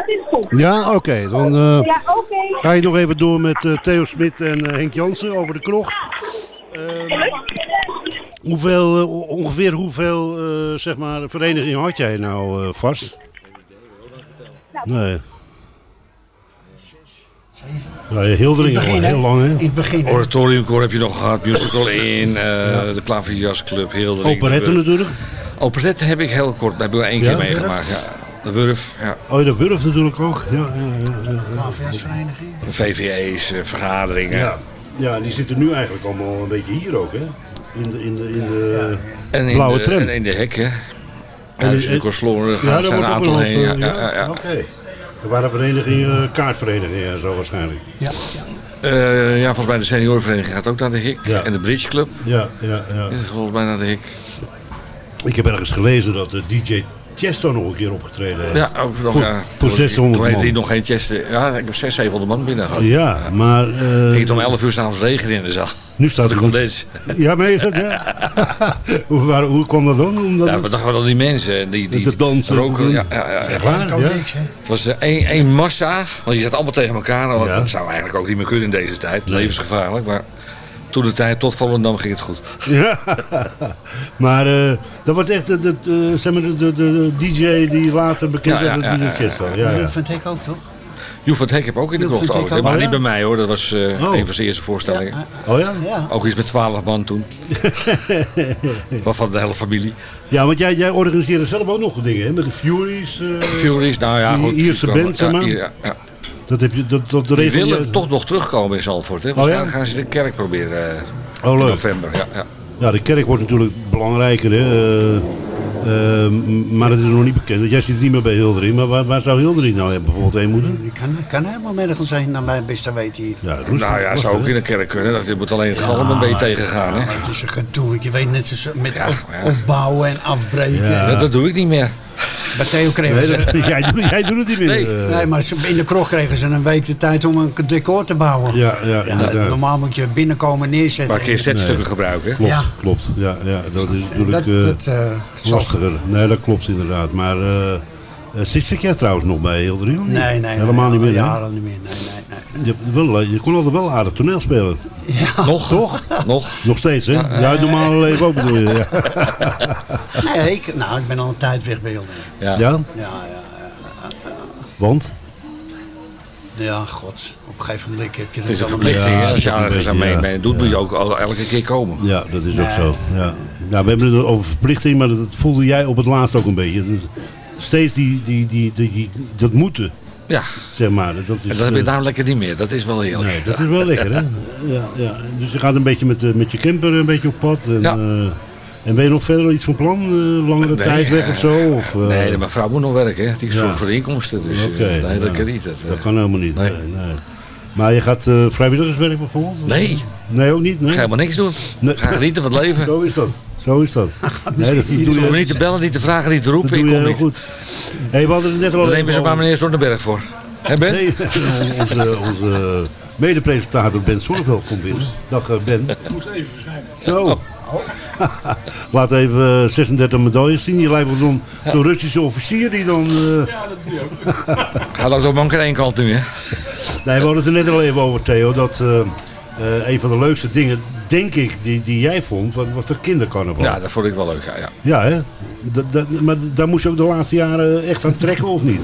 is goed. Ja, oké. dan Ja, ga je nog even door met Theo Smit en Henk Jansen over de krocht. Hoeveel, eh, ongeveer hoeveel eh, zeg maar, verenigingen had jij nou eh, vast? Nee. Ja, Hilderingen gewoon heel lang, hè? In het begin. Oratoriumkoor heb je nog gehad, Musical [laughs] In, eh, de Klaverjasclub, Hildering. Operette de Wurf. natuurlijk. Operette heb ik heel kort, heb ik één Ja? keer meegemaakt. Ja. De Wurf, ja. Oh, de Wurf natuurlijk ook. Ja, ja, ja, ja. VVE's, eh, vergaderingen. Ja. ja, die zitten nu eigenlijk allemaal een beetje hier ook, hè? In de, in de, in de En in blauwe de, tram. En in de hek, hè. En En in- de Sloren, Ja, gaan daar zijn een aantal heen. Ja, eh, ja, ja, ja. Oké. Er waren verenigingen, eh, kaartverenigingen en zo waarschijnlijk. Ja. Eh, ja, volgens mij de seniorenvereniging gaat ook naar de Hik. Ja. En de Bridge Club. Ja, ja, ja. is volgens mij naar de Hik. Ik heb ergens gelezen dat de DJ Chesto nog een keer opgetreden heeft. Ja, ook nog, voor, ja. voor 600 Toen heette man. hij nog geen chest. Ja, ik heb 600, 700 man binnen gehad. Ja, maar... eh, Ging het om 11 uur s'avonds regenen in de zaal. Nu staat de er condens. Ja, meen? Ja. [laughs] hoe, waar, hoe kwam dat dan? Omdat Ja, wat dachten we dan die mensen? Die, die De dansen. roken. Ja, ja, ja. Waar? Ja. niks? Het was eh, één, één massa, want je zat allemaal tegen elkaar. Dat zou eigenlijk ook niet meer kunnen in deze tijd. Levensgevaarlijk, maar toen de tijd tot Volendam ging het goed. Ja, [laughs] maar eh, dat was echt de, de, de, zeg maar de, de, de DJ die later bekend Ja, ja, werd ja, ja, ja. Ja, ja. Van Hek ook, toch? Joep van het Hek heb ook in de krocht ook. Maar oh, niet ja? bij mij hoor, dat was eh, Oh. een van zijn eerste voorstellingen. Oh ja? Ja. Ook iets met 12 man toen. [laughs] Waarvan de hele familie. Ja, want jij, jij organiseerde zelf ook nog dingen, hè? Met de Furies. eh, Furies, nou ja, goed. Ierse band, zeg maar. Ja, ja. Dat heb je, dat, dat Die willen je- toch nog terugkomen in Zandvoort. Hè? Waarschijnlijk gaan ze de kerk proberen eh, Oh, in leuk. november. Ja, ja. Ja, de kerk wordt natuurlijk belangrijker, hè. Eh, eh, m- maar het is nog niet bekend. Jij zit niet meer bij Hildering, maar waar, waar zou Hildering nou hebben bijvoorbeeld heen moeten? Die kan, kan helemaal nergens zijn, naar mijn beste weten hier. Ja, Nou ja, zou ook in de kerk kunnen. Dat je moet alleen het galm een beetje tegengaan. Hè? Het is een gedoe. Je weet net zo met Ja, op- ja. opbouwen en afbreken. Dat doe ik niet meer. Bij Theo kregen Nee, ze... [laughs] jij, doet, jij doet het niet meer. Nee. eh. Nee, maar ze- in de kroeg kregen ze een week de tijd om een decor te bouwen. Ja, ja, inderdaad. normaal moet je binnenkomen neerzetten. Maar kun je setstukken gebruiken. Klopt, Ja. klopt. Ja, ja, dat is natuurlijk dat, eh, dat, eh, zal- lastiger. Nee, dat klopt inderdaad. Maar zit, zit jij trouwens nog bij niet? Nee, nee. Helemaal nee, niet meer? Jaren niet meer. Nee, nee. Je, wel, eh, je kon altijd wel aardig toneel spelen. Ja. Nog? Toch? Nog? Nog steeds, hè? Ja, het normale leven ook bedoel je. Ja. [laughs] Nee, ik, nou, ik ben al een tijd weg bij Hildering. Ja. ja? Ja, ja, Want? ja, god. Op een gegeven moment heb je Het is een verplichting. Ja? Als je ergens aan mee ja. mee doet, moet je ook al elke keer komen. Ja, dat is ook zo. Ja. Ja, we hebben het over verplichting, maar dat voelde jij op het laatst ook een beetje. Dus steeds die, die, die, die, die- dat moeten, Ja, zeg maar. Dat is, en dat heb je eh, nou lekker niet meer. Dat is wel heerlijk. Nee, dat is wel lekker, hè? [laughs] Ja, ja. Dus je gaat een beetje met, eh, met je camper een beetje op pad. En, Ja. eh, en ben je nog verder iets van plan? eh, langere Nee, tijd weg of zo? Of, Nee, mijn vrouw moet nog werken. Hè? Die zorgt Ja. voor de inkomsten. Dus nee, dat ja. kan niet. Dat, Dat kan helemaal niet. Nee. Nee. Maar je gaat eh, vrijwilligerswerk bijvoorbeeld? Nee, Nee, ook niet? Nee? ik ga helemaal niks doen. Ga genieten van het leven. Zo is dat. Zo is dat. [laughs] Nee, dat doe je, niet te bellen, niet te vragen, niet te dat roepen. doe Ik kom heel niet. goed. Hey, we hadden het net al Daar nemen ze maar meneer Zonnenberg voor. Hè Ben? Nee, [laughs] onze, onze mede-presentator Ben Zorgveld komt binnen. Dag eh, Ben. [laughs] moest even verschijnen. Zo. Laat even eh, 36 medailles zien. Je lijkt wel zo'n Russische officier die dan... eh, Ja, dat doe je ook. Hij loopt ook aan één kant nu, hè? Nee, we hadden het er net al even over, Theo. Dat eh, eh, een van de leukste dingen, denk ik, die, die jij vond, was, de kindercarnaval. Ja, dat vond ik wel leuk. Ja, ja. Ja, hè? Dat, dat, maar daar moest je ook de laatste jaren echt aan trekken, of niet?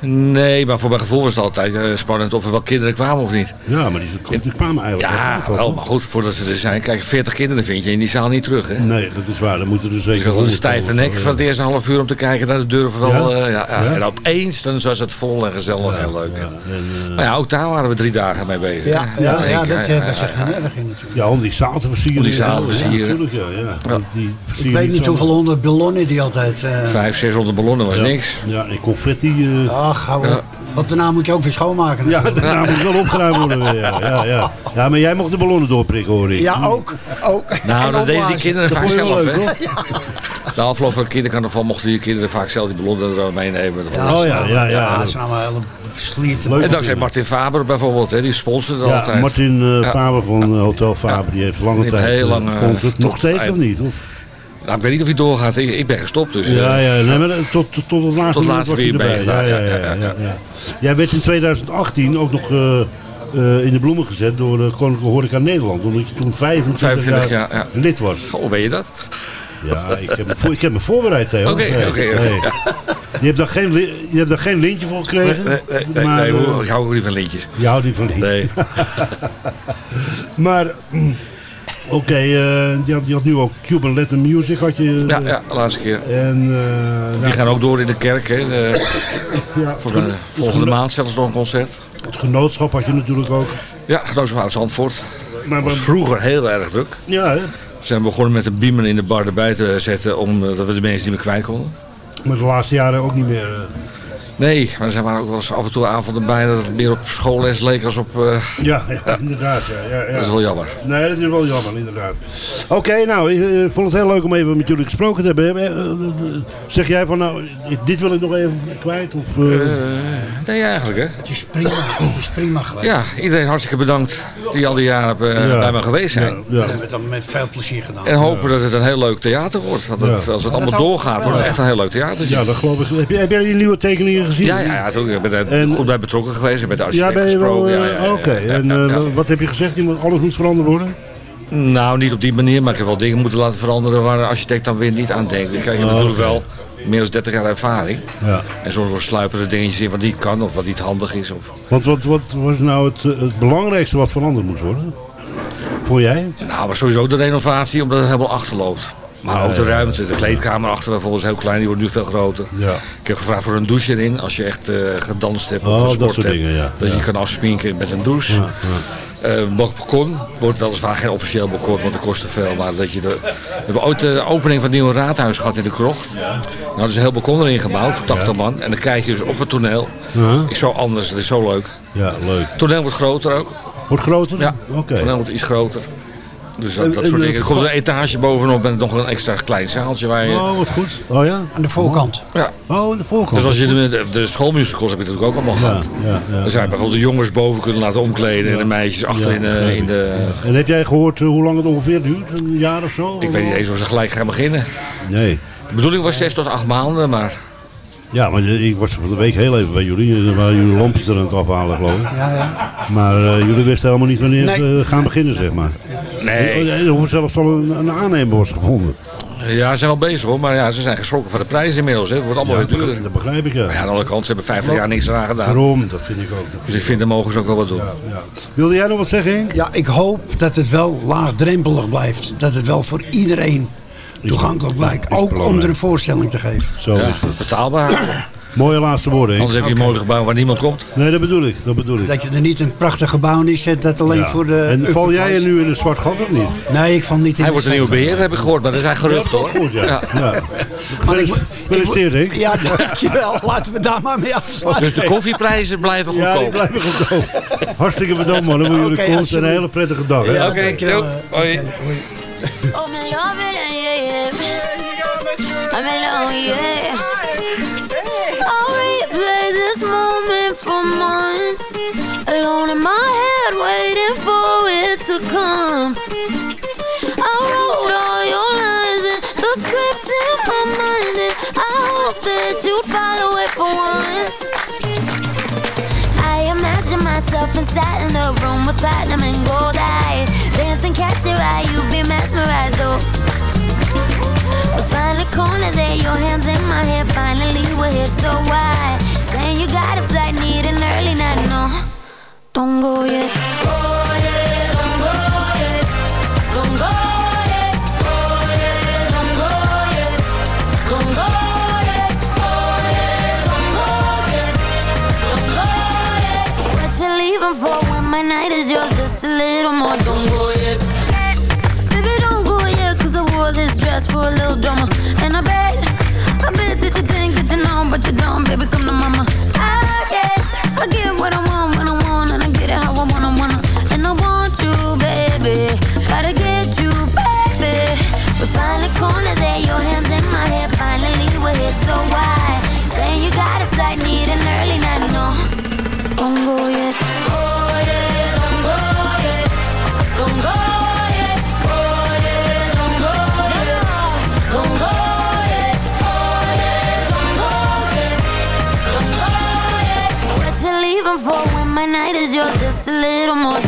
Nee, maar voor mijn gevoel was het altijd eh, spannend of er wel kinderen kwamen of niet. Ja, maar die, die kwamen eigenlijk Ja, wel, maar goed, voordat ze er zijn. Kijk, 40 kinderen vind je in die zaal niet terug, hè? Nee, dat is waar. Dan moeten er had een stijve nek van het eerste half uur om te kijken naar de durven wel. Ja? eh, ja, ja. Ja? En opeens dan was het vol en gezellig en heel leuk. Ja, en, eh, Maar ja, ook daar waren we drie dagen mee bezig. Ja, ja, ja, dat ja, hebben ja, erg om die zaal te versieren. Om die zaal te Ja, versieren. ja, Ik weet niet hoeveel honderd ballonnen die altijd... eh Vijf, 600 ballonnen was niks. Ja, en confetti. Ach, hou. Ja. Want daarna moet je ook weer schoonmaken. ja, daarna moet wel opgeruimd worden. weer, Ja, ja, ja. ja, maar jij mocht de ballonnen doorprikken, hoor ik. Ja, ook. ook. Nou, En dat deden die kinderen Dat vaak zelf, leuk, hè? [laughs] De afloop van kindercarnaval mochten die kinderen vaak zelf die ballonnen er meenemen. Ik Oh ja, nou- ja, ja. dat zijn allemaal hele slieten. Leuk. En dankzij Martin Faber bijvoorbeeld, hè, die sponsorde Ja, altijd. Martin eh, Ja. Faber van eh, Hotel Faber, die heeft lange Die tijd heel eh, lang, gesponsord. Nog steeds of niet? Of? Nou, ik weet niet of hij doorgaat, ik, ik ben gestopt. Dus, Ja, eh, ja, nee, maar tot, tot, tot het laatste Tot laatste was hij erbij. bij Ja, ja, ja, ja. Jij werd in 2018 ook nog eh, eh, in de bloemen gezet door de Koninklijke Horeca Nederland. Omdat je toen 25, 25 jaar jaar, ja. lid was. Oh, weet je dat? Ja, ik heb me, voor- ik heb me voorbereid, Theo. Oké, oké. Je hebt daar geen, je hebt daar geen lintje voor gekregen. Nee, nee, nee, maar, nee, eh, ik hou ook niet van lintjes. Je houdt niet van lintjes. Nee. [laughs] maar, oké, eh, je, had, had nu ook Cuban Latin Music. Had je, Ja, ja, de laatste keer. En, eh, Die nou, gaan ook door in de kerk. Hè. De- Ja, voor de volgende maand zelfs nog een concert. Het genootschap had je natuurlijk ook. Ja, genootschap uit Zandvoort. Maar, was vroeger heel erg druk. Ja, hè? We zijn begonnen met een beamer in de bar erbij te zetten, omdat we de mensen niet meer kwijt konden. Maar de laatste jaren ook niet meer. Eh. Nee, maar er waren ook wel eens af en toe avonden bij dat het meer op schoolles leek als op... eh, Ja, ja, inderdaad. Ja, ja, ja. Dat is wel jammer. Nee, dat is wel jammer, inderdaad. Oké, nou, ik eh, vond het heel leuk om even met jullie gesproken te hebben. Eh, eh, eh, Zeg jij van, nou, dit wil ik nog even kwijt? Of, eh, nee, eigenlijk hè. Het is prima, het is prima geweest. Ja, iedereen hartstikke bedankt die al die jaren eh, Ja. bij me geweest zijn. We hebben het dan met veel plezier gedaan. En hopen dat het een heel leuk theater wordt. Dat het, Ja. Als het Ja, allemaal doorgaat, wordt het echt een heel leuk theater. Ja, dat geloof ik. Heb, je, heb jij die nieuwe tekeningen gezien? Ja, ja, ja. Ik ben er goed bij betrokken geweest. Ik ben de Ja, architect ben je wel... gesproken. eh, ja, ja, ja, Oké, en eh, wat heb je gezegd? Moet- Alles moet veranderd worden? Nou, niet op die manier, maar ik heb wel dingen moeten laten veranderen waar de architect dan weer niet aan denkt. Ik krijg Oh, natuurlijk wel meer dan 30 jaar ervaring. Ja. En soms sluipen er dingetjes in wat niet kan of wat niet handig is. Of... Want wat, wat was nou het, eh, het belangrijkste wat veranderd moest worden? Voor jij? Nou, maar sowieso de renovatie, omdat het helemaal achterloopt. Maar ook de ruimte, de kleedkamer achter bijvoorbeeld is heel klein, die wordt nu veel groter. Ja. Ik heb gevraagd voor een douche erin, als je echt eh, gedanst hebt of Oh, dat gesport soort hebt. dingen, ja. Dat Ja. je kan afspinken met een douche. Ja, Eh, nog balkon, wordt weliswaar geen officieel balkon, want dat kost te veel. Maar dat je de, we hebben ooit de opening van het nieuwe raadhuis gehad in de krocht. Nou, er is een heel balkon erin gebouwd voor 80 man. En dan kijk je dus op het toneel. Is zo anders, dat is zo leuk. Ja, leuk. Het toneel wordt groter ook. Wordt groter? Ja, Oké. het toneel wordt iets groter. Dus dat, En- dat soort de dingen. Er komt een etage bovenop en nog een extra klein zaaltje waar je... Oh, wat goed. Oh ja? Aan de voorkant. Ja. Oh, aan de voorkant. Dus als je de, de, schoolmusicals heb je natuurlijk ook allemaal gehad. ja, ja, Dan zijn bijvoorbeeld de jongens boven kunnen laten omkleden en de meisjes achter Ja, in, de... En heb jij gehoord eh, hoe lang het ongeveer duurt? Een jaar of zo? Ik weet niet eens of ze gelijk gaan beginnen. Nee. De bedoeling was zes tot acht maanden, maar Ja, maar eh, ik was van de week heel even bij jullie. Er waren jullie lampjes er aan het afhalen, geloof ik. Ja, ja. Maar eh, jullie wisten helemaal niet wanneer Nee. ze gaan beginnen, zeg maar. nee. Eh, Of er zelfs al een, een aannemer was gevonden. Ja, ze zijn wel bezig hoor, maar ja, ze zijn geschrokken van de prijs inmiddels. Hè. Het wordt allemaal Ja, weer duurder. Dat begrijp ik, ja. Maar ja, aan de andere kant, ze hebben 50 jaar niks eraan gedaan. Daarom, dat vind ik ook. Dus ik vind, daar mogen ze ook wel wat doen. ja. Wilde jij nog wat zeggen, Henk? Ja, ik hoop dat het wel laagdrempelig blijft. Dat het wel voor iedereen toegankelijk blijkt. Ook om er een voorstelling te geven. Zo Ja, is het. betaalbaar. [clears throat] Mooie laatste woorden. Anders heb je een mooi gebouw waar niemand komt. Nee, dat bedoel ik. Dat bedoel ik. Dat je er niet een prachtig gebouw neerzet dat alleen Ja. voor de... en val jij er nu in een zwart gat of niet? Nee, ik val niet in Hij wordt een nieuwe beheerder, heb ik gehoord, maar dat zijn geruchten hoor. Goed, ja. Ja. ja. Maar ik- Gefeliciteerd, Henk. Ja, dankjewel. [laughs] Laten we daar maar mee afsluiten. Dus de koffieprijzen blijven Ja, die goedkoop. blijven goedkoop. Hartstikke bedankt, man. Voor [laughs] jullie komst en een hele prettige dag. hè? Ja, Oké, dankjewel. doei. Hoi. Oh, I'm in love with it, yeah, yeah. I'm alone, yeah. I'll replay this moment for months. Alone in my head, waiting for it to come. Myself inside in the room with platinum and gold eyes. Dancing, catch your eye, you be mesmerized, oh. We find a corner there, your hands in my hair. Finally, we're here, so why? Saying you got a flight, need an early night, no. Don't go yet. Oh, leaving for when my night is yours? Just a little more. Don't go yet. Baby, don't go yet, cause I wore this dress for a little drama. And I bet, I bet that you think that you know, but you don't, baby, a little more,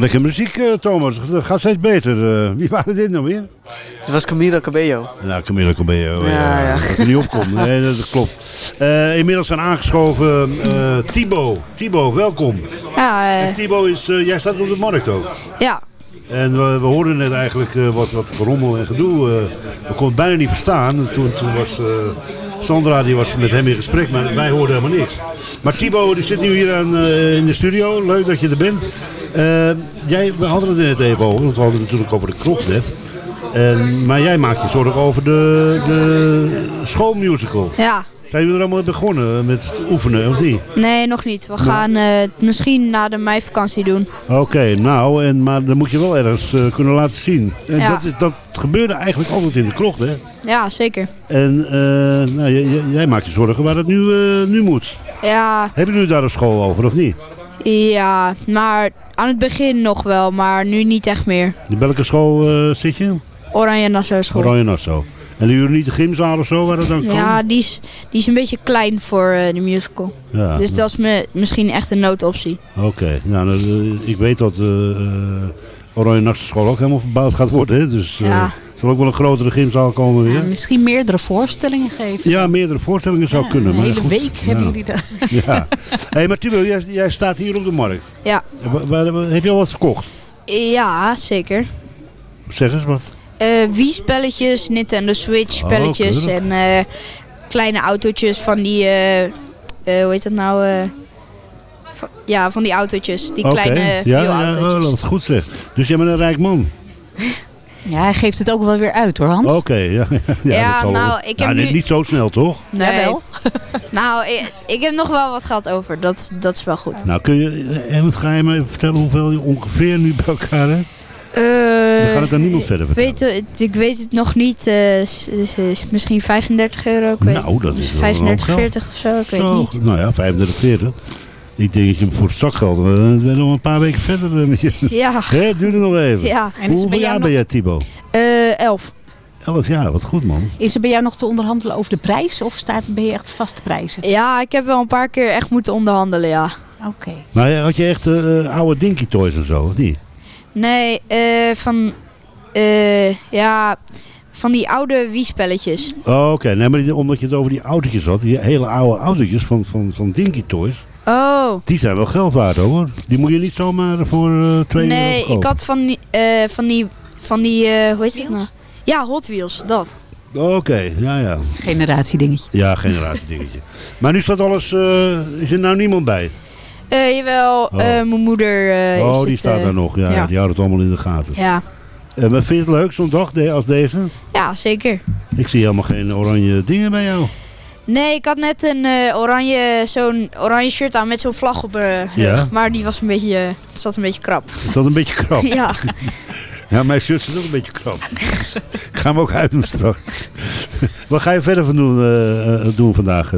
lekker muziek, eh, Thomas. Dat gaat steeds beter. Eh, wie waren dit nou weer? Het was Camila Cabello. Nou, Camilla Cabello. Ja, Ja, ja. Dat ik er niet opkomt. Nee, dat, klopt. Eh, inmiddels zijn aangeschoven eh Thibaut. Thibaut, welkom. Ja, eh, En Thibaut, is, jij staat op de markt ook. ja. En we, we hoorden net eigenlijk eh, wat, wat gerommel en gedoe. eh we konden het bijna niet verstaan. Toen, toen was eh, Sandra die was met hem in gesprek, maar wij hoorden helemaal niks. Maar Thibaut die zit nu hier aan, eh, in de studio. Leuk dat je er bent. Eh, jij, we hadden het net even over, want we hadden het natuurlijk over de krocht net. En, maar jij maakt je zorgen over de, de schoolmusical. Ja. Zijn jullie er allemaal begonnen met oefenen, of niet? Nee, nog niet. We gaan eh, het misschien na de meivakantie doen. Oké, nou, en, maar dan moet je wel ergens eh, kunnen laten zien. En Ja. dat, is, dat gebeurde eigenlijk altijd in de krocht, hè? Ja, zeker. En eh, nou, jij maakt je zorgen waar het nu, eh, nu moet. Ja, Hebben jullie daar op school over, of niet? Ja, maar aan het begin nog wel, maar nu niet echt meer. In welke school eh, zit je? Oranje Nassau School. Oranje Nassau. En jullie niet de gymzaal of zo, waar dat dan kan? Ja, die is, die is een beetje klein voor eh, de musical. Ja. Dus dat is me, misschien echt een noodoptie. Oké, nou, eh, ik weet dat Oranje Nassau school ook helemaal verbouwd gaat worden. Hè? Dus Ja. Er zal ook wel een grotere gymzaal komen weer. Ja, misschien meerdere voorstellingen geven. Ja, meerdere voorstellingen zou Ja, kunnen. een maar hele goed, week hebben ja. jullie daar. [laughs] Ja. hey, maar Timo, jij, jij staat hier op de markt. Ja. Heb je al wat verkocht? Ja, zeker. Zeg eens wat. Eh Wii-spelletjes, Nintendo Switch spelletjes Oh, en eh, kleine autootjes van die, eh, eh, hoe heet dat nou? eh, van- ja, van die autootjes, die kleine ja, ja, oh, dat is goed zeg. Dus jij bent een rijk man. [laughs] Ja, hij geeft het ook wel weer uit hoor, Hans. Oké, ja. ja, [laughs] Ja, dat zal nou, wel. ik Ja, heb niet, nu- niet zo snel, toch? Nee. Jawel. [laughs] [laughs] nou, ik, ik heb nog wel wat geld over, dat, dat is wel goed. Nou, kun je, en het ga je me even vertellen hoeveel je ongeveer nu bij elkaar hebt? Eh, Dan gaat het aan niemand verder vertellen. weet, het- ik weet het nog niet, eh, misschien 35 euro, ik weet Nou, dat is wel een 35, hoop geld. 40 of zo, ik weet niet. Nou ja, 35, 40. Ik denk dat je voor het zakgeld, we zijn nog een paar weken verder eh, met je. Ja. Hè, het duurde nog even. Ja. En Hoeveel bij jaar nog- ben jij, Thibaut? Eh, 11. 11 jaar, wat goed man. Is er bij jou nog te onderhandelen over de prijs of staat, ben je echt vaste prijzen? Ja, ik heb wel een paar keer echt moeten onderhandelen, ja. Oké. Maar ja, had je echt eh, oude Dinky Toys en zo, of niet? Nee, eh, van, eh, ja, van die oude Wii-spelletjes. Oh, Oké, nee, maar omdat je het over die autootjes had, die hele oude autootjes van, van, van Dinky Toys, Oh, die zijn wel geld waard hoor. Die moet je niet zomaar voor eh 2 euro nee, ik had van die, eh, van die, van die, eh, hoe heet het nou? Ja, Hot Wheels, dat. Oké, ja ja. Generatiedingetje. Ja, generatie dingetje. [laughs] Maar nu staat alles, eh, is er nou niemand bij? Eh, jawel, Oh. eh, mijn moeder eh, oh, is die het, staat daar nog. Ja, ja. die houdt het allemaal in de gaten. Ja. Eh, maar vind je het leuk zo'n dag als deze? ja, zeker. Ik zie helemaal geen oranje dingen bij jou. Nee, ik had net een eh, oranje, zo'n oranje shirt aan met zo'n vlag op mijn. Ja? Maar die was een beetje, eh, zat een beetje krap. Dat een beetje krap? [laughs] ja. [laughs] Ja, mijn shirt is ook een beetje krap. ik ga hem ook uitdoen straks. [laughs] Wat ga je verder van doen, eh, eh, doen vandaag?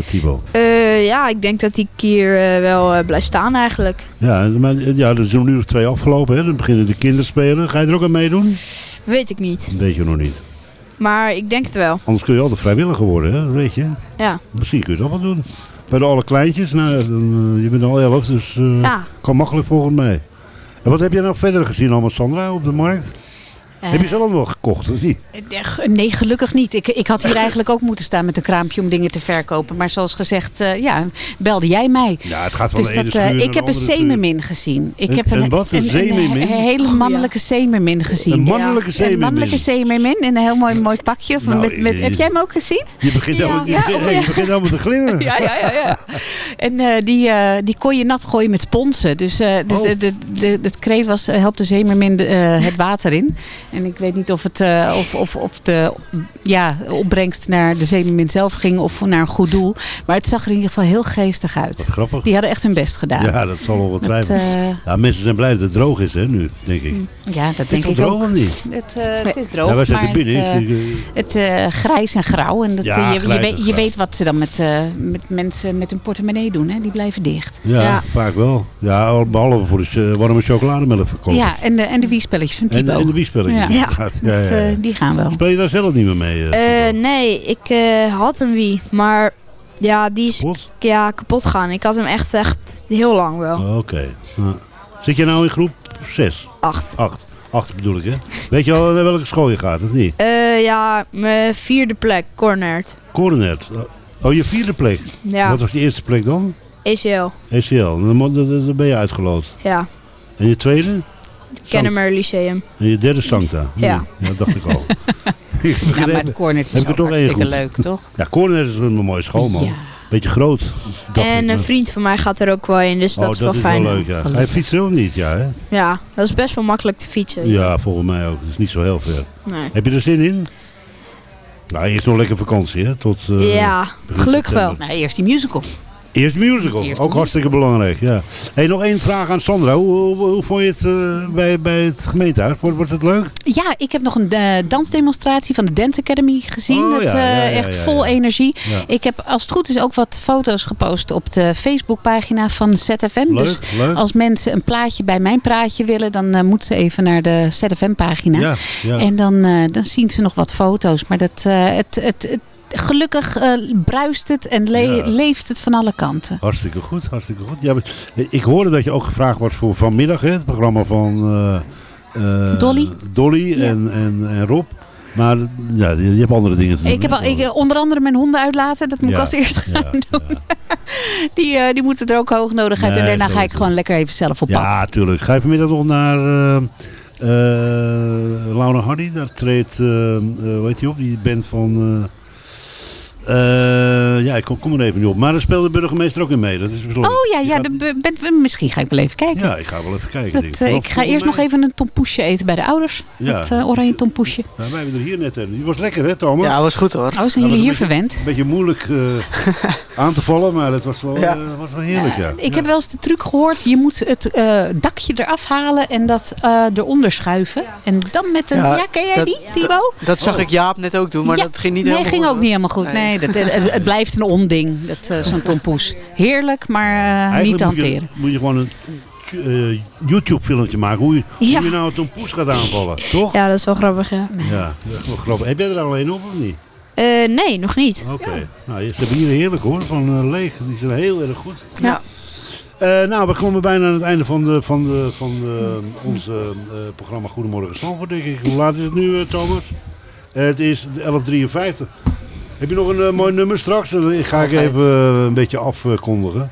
Eh, ja, ik denk dat ik hier eh, wel eh, blijf staan eigenlijk. Ja, maar, eh, ja, er zijn nu nog twee afgelopen. Hè? Dan beginnen de kinderspelen. Ga je er ook aan meedoen? Weet ik niet. Weet je nog niet. Maar ik denk het wel. Anders kun je altijd vrijwilliger worden, hè? dat weet je. Ja. Misschien kun je dat wel doen. Bij de alle kleintjes, nou, dan, eh, je bent al elf, dus Ja. kan makkelijk volgens mij. En wat heb jij nog verder gezien allemaal, Sandra, op de markt? Eh, Heb je ze allemaal gekocht of niet? Eh, Nee, gelukkig niet. Ik, ik had hier [laughs] eigenlijk ook moeten staan met een kraampje om dingen te verkopen. Maar zoals gezegd, eh, ja, belde jij mij. Ja, het gaat van Dus de ene dat, ik heb een zeemermin gezien. Ik Een- heb een wat? Een zeemermin? Een, hele mannelijke zeemermin gezien. Een mannelijke zeemermin? Een mannelijke zeemermin in een heel mooi, mooi pakje. Of Nou, met, met, je- heb jij hem ook gezien? Je begint, Ja. je Ja, begint, oh, hey, ja. je begint helemaal te glimmen. [laughs] Ja, ja, ja. ja. En die, die kon je nat gooien met sponsen. Dus Oh. het kreet was, helpt de zeemermin het water in. En ik weet niet of, het, eh, of, of, of de ja, opbrengst naar de zeemermin zelf ging of naar een goed doel. Maar het zag er in ieder geval heel geestig uit. Wat grappig. Die hadden echt hun best gedaan. Ja, dat zal wel eh, ja, mensen zijn blij dat het droog is, hè, nu, denk ik. Ja, dat Is denk het ik droog ook. of niet? Het, eh, het is droog, Ja, wij zitten maar binnen, het, ik zie, het eh, grijs en grauw. En dat, Ja, je, je, weet, je grauw. weet wat ze dan met, eh, met mensen met hun portemonnee doen. Hè? Die blijven dicht. Ja, vaak wel. Ja, behalve voor de warme chocolademelk verkopen. Ja, en de, en de wiespelletjes van En, en de wiespelletjes. Ja. Ja, ja, dat, ja. eh, die gaan wel. Speel je daar zelf niet meer mee? eh? Eh, nee, ik eh, had een Wii, maar ja, die is Kapot? Ja, kapot gaan. Ik had hem echt, echt heel lang wel. Oh, Oké. Ja. Zit je nou in groep 6? Acht. 8. 8 bedoel ik, hè? Weet je al naar welke school je gaat, of niet? Eh, ja, mijn vierde plek, Cornert. Coronet. Oh, je vierde plek. Ja. Wat was die eerste plek dan? ACL, ACL. Dan, mo- dan- dan ben je uitgeloot. ja. En je tweede? Kennemer Lyceum. En je derde Sancta? Ja. Ja, dat dacht ik al. [laughs] Ik Ja, maar het Cornet is toch hartstikke leuk, toch? Ja, Cornet is een mooie school, man. Ja. Beetje groot. En een vriend van mij gaat er ook wel in, dus Oh, dat is wel fijn. wel leuk, ja. Hij fietst ook niet, ja, hè? Ja, dat is best wel makkelijk te fietsen. Ja, volgens mij ook. Het is niet zo heel ver. Nee. Heb je er zin in? Nou, eerst nog lekker vakantie, hè? Tot, eh, Ja, gelukkig wel. Nee, eerst die musical. Eerst musical, Eerst ook hartstikke belangrijk, ja. Hey, nog één vraag aan Sandra. Hoe, hoe, hoe vond je het eh, bij, bij het gemeentehuis? Wordt, wordt het leuk? Ja, ik heb nog een eh, dansdemonstratie van de Dance Academy gezien. Oh, Het, ja, eh, ja, ja, echt vol energie. Ik heb als het goed is ook wat foto's gepost op de Facebookpagina van ZFM. Leuk, dus leuk. als mensen een plaatje bij mijn praatje willen, dan moeten ze even naar de ZFM-pagina. Ja, ja. En dan, dan zien ze nog wat foto's. Maar dat, het, het, het, gelukkig eh, bruist het en le- Ja. leeft het van alle kanten. Hartstikke goed, hartstikke goed. Ja, maar ik hoorde dat je ook gevraagd wordt voor vanmiddag, hè, het programma van eh, eh, Dolly. Dolly Ja. en, en, en Rob. Maar ja, je, hebt andere dingen te doen. Ik heb al, ik, eh, onder andere mijn honden uitlaten. Dat moet Ja, ik als eerst ja, gaan doen. [laughs] die, eh, die moeten er ook hoog nodig uit. Nee, en daarna ga ik gewoon lekker even zelf op pad. Ja, tuurlijk. Ga je vanmiddag nog naar eh eh, Laura Hardy? Daar treedt, eh eh, hoe heet die op? Die band van... eh, ja, ik kom, kom er even niet op. Maar daar speelt de burgemeester ook in mee. Dat is besloten. Oh ja, ja de, ben- misschien ga ik wel even kijken. Ja, ik ga wel even kijken. Dat, denk ik. eh, ik ga eerst nog even een tompoesje eten bij de ouders. Ja. Het eh, oranje tompoesje. Ja, wij hebben er hier net een. Die was lekker, hè, Thomas? Ja, was goed hoor. Oh, zijn jullie hier beetje- verwend? Een beetje moeilijk eh, [laughs] aan te vallen, maar het was wel, Ja. eh, was wel heerlijk, ja. Ik heb wel eens de truc gehoord. Je moet het eh, dakje eraf halen en dat eh, eronder schuiven. En dan met een... Ja, ken jij dat- die, Thibaut? Dat zag ik Jaap net ook doen, maar Ja, dat ging niet nee, helemaal ging goed, ook hoor. niet helemaal goed. Nee, dat, het, het blijft een onding, dat, eh, zo'n tompoes. Heerlijk, maar eh, niet te moet je, hanteren. moet je gewoon een eh, YouTube-filmpje maken. Hoe je, Ja. hoe je nou een poes gaat aanvallen, [laughs] toch? Ja, dat is wel grappig, ja. Ja, dat is wel grappig. Heb jij er alleen op of niet? Eh, nee, nog niet. Oké. Nou, ze hebben hier heerlijk hoor, van eh, leeg. Die zijn heel erg goed. Ja. Eh, nou, we komen bijna aan het einde van, de, van, de, van de, ons programma Goedemorgen Zandvoort, denk ik. Hoe laat is het nu, Thomas? Het is 11.53. Heb je nog een eh, mooi nummer straks? Dan ga ik even eh, een beetje afkondigen.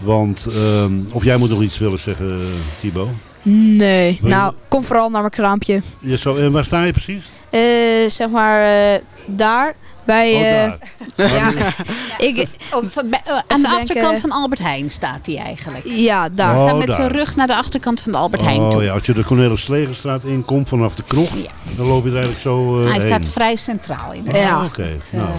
Want, ehm, of jij moet nog iets willen zeggen, eh, Thibaut? Nee. Wil je- Nou, kom vooral naar mijn kraampje. Ja, zo, en waar sta je precies? Eh, zeg maar eh, daar. Bij, Oh, eh, daar. [laughs] ja, ik, eh, aan de achterkant van Albert Heijn staat hij eigenlijk. ja, daar. Oh, staat met zijn rug naar de achterkant van de Albert Heijn Oh toe. ja, als je de Cornelis Slegerstraat inkomt vanaf de kroeg, dan loop je er eigenlijk zo eh Hij heen. staat vrij centraal in. Ja. Oké, eh, nou.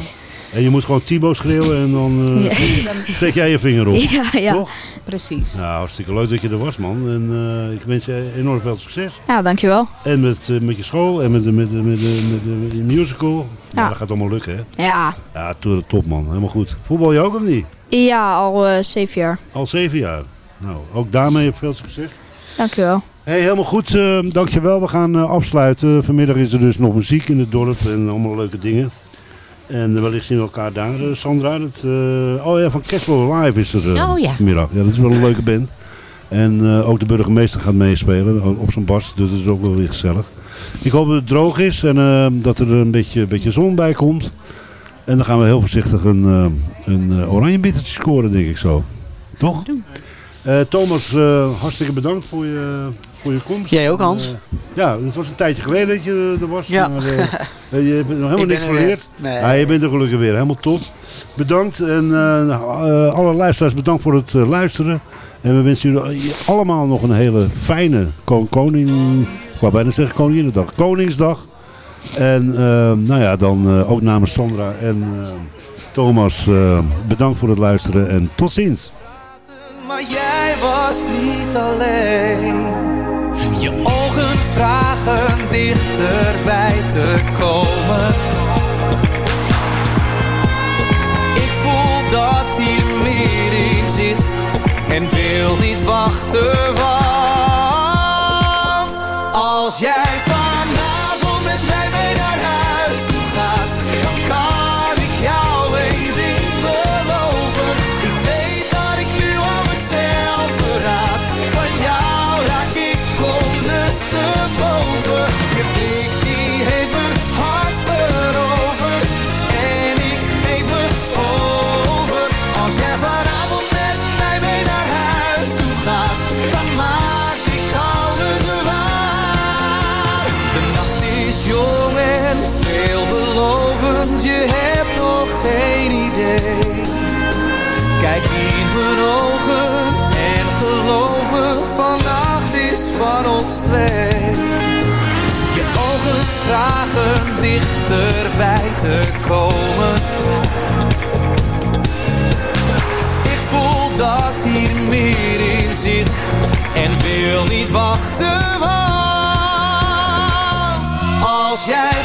En je moet gewoon Thibaut schreeuwen en dan eh, Ja. [laughs] zet jij je vinger op. Ja, ja. Toch? Precies. Nou, hartstikke leuk dat je er was, man. En eh, ik wens je enorm veel succes. Ja, dankjewel. En met, eh, met je school en met, de- met, de- met, de- met, met de musical. Ja. Ja. dat gaat allemaal lukken, hè? Ja, Ja, to- top, man. Helemaal goed. Voetbal je ook of niet? ja al eh, zeven jaar. Al zeven jaar. Nou, ook daarmee veel succes. Dankjewel. Hey, helemaal goed. eh, dankjewel. We gaan afsluiten. Vanmiddag is er dus nog muziek in het dorp en allemaal leuke dingen. En wellicht zien we elkaar daar, eh, Sandra. Dat, eh, oh ja, van Castle Live is er eh, Oh ja. vanmiddag. Ja, dat is wel een leuke band. En ook de burgemeester gaat meespelen op zijn bas. Dus dat is ook wel weer gezellig. Ik hoop dat het droog is en dat er een beetje, beetje zon bij komt. En dan gaan we heel voorzichtig een, eh, een oranje bittertje scoren, denk ik zo. Toch? Thomas, hartstikke bedankt voor je, voor je komst. Jij ook, En, Hans. eh, ja, het was een tijdje geleden dat je er was. Ja. Maar, eh, [laughs] eh, je hebt nog helemaal niks er geleerd. Nee. Ja, je bent er gelukkig weer. Helemaal top. Bedankt. En eh, eh, alle luisteraars bedankt voor het eh, luisteren. En we wensen jullie allemaal nog een hele fijne ko- koning... Ik wou bijna zeggen Koninginnedag. Koningsdag. En eh, nou ja, dan eh, ook namens Sandra en eh, Thomas eh, bedankt voor het luisteren. En tot ziens. Maar jij was niet alleen. Je ogen vragen dichterbij te komen. Ik voel dat hier meer in zit en wil niet wachten, want als jij mijn ogen en geloof me, vannacht is van ons twee. Je ogen vragen dichterbij te komen. Ik voel dat hier meer in zit en wil niet wachten, want als jij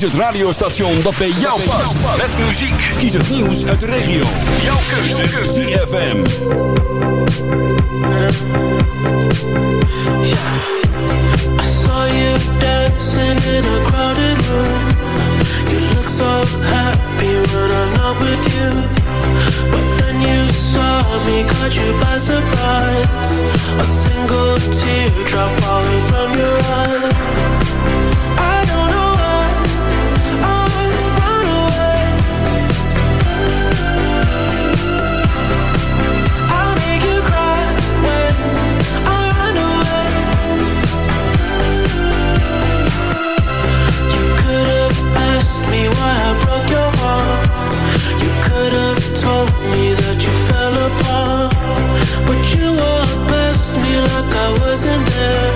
Kies het radiostation dat bij jou past. Met muziek. Kies het nieuws uit de regio. Jouw keuze. ZFM. I saw you dancing in a crowded room. You look so happy when I'm not with you. But then you saw me, caught you by surprise. A single teardrop falling from your eye. I wasn't there.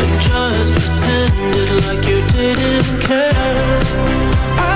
And just pretended like you didn't care. I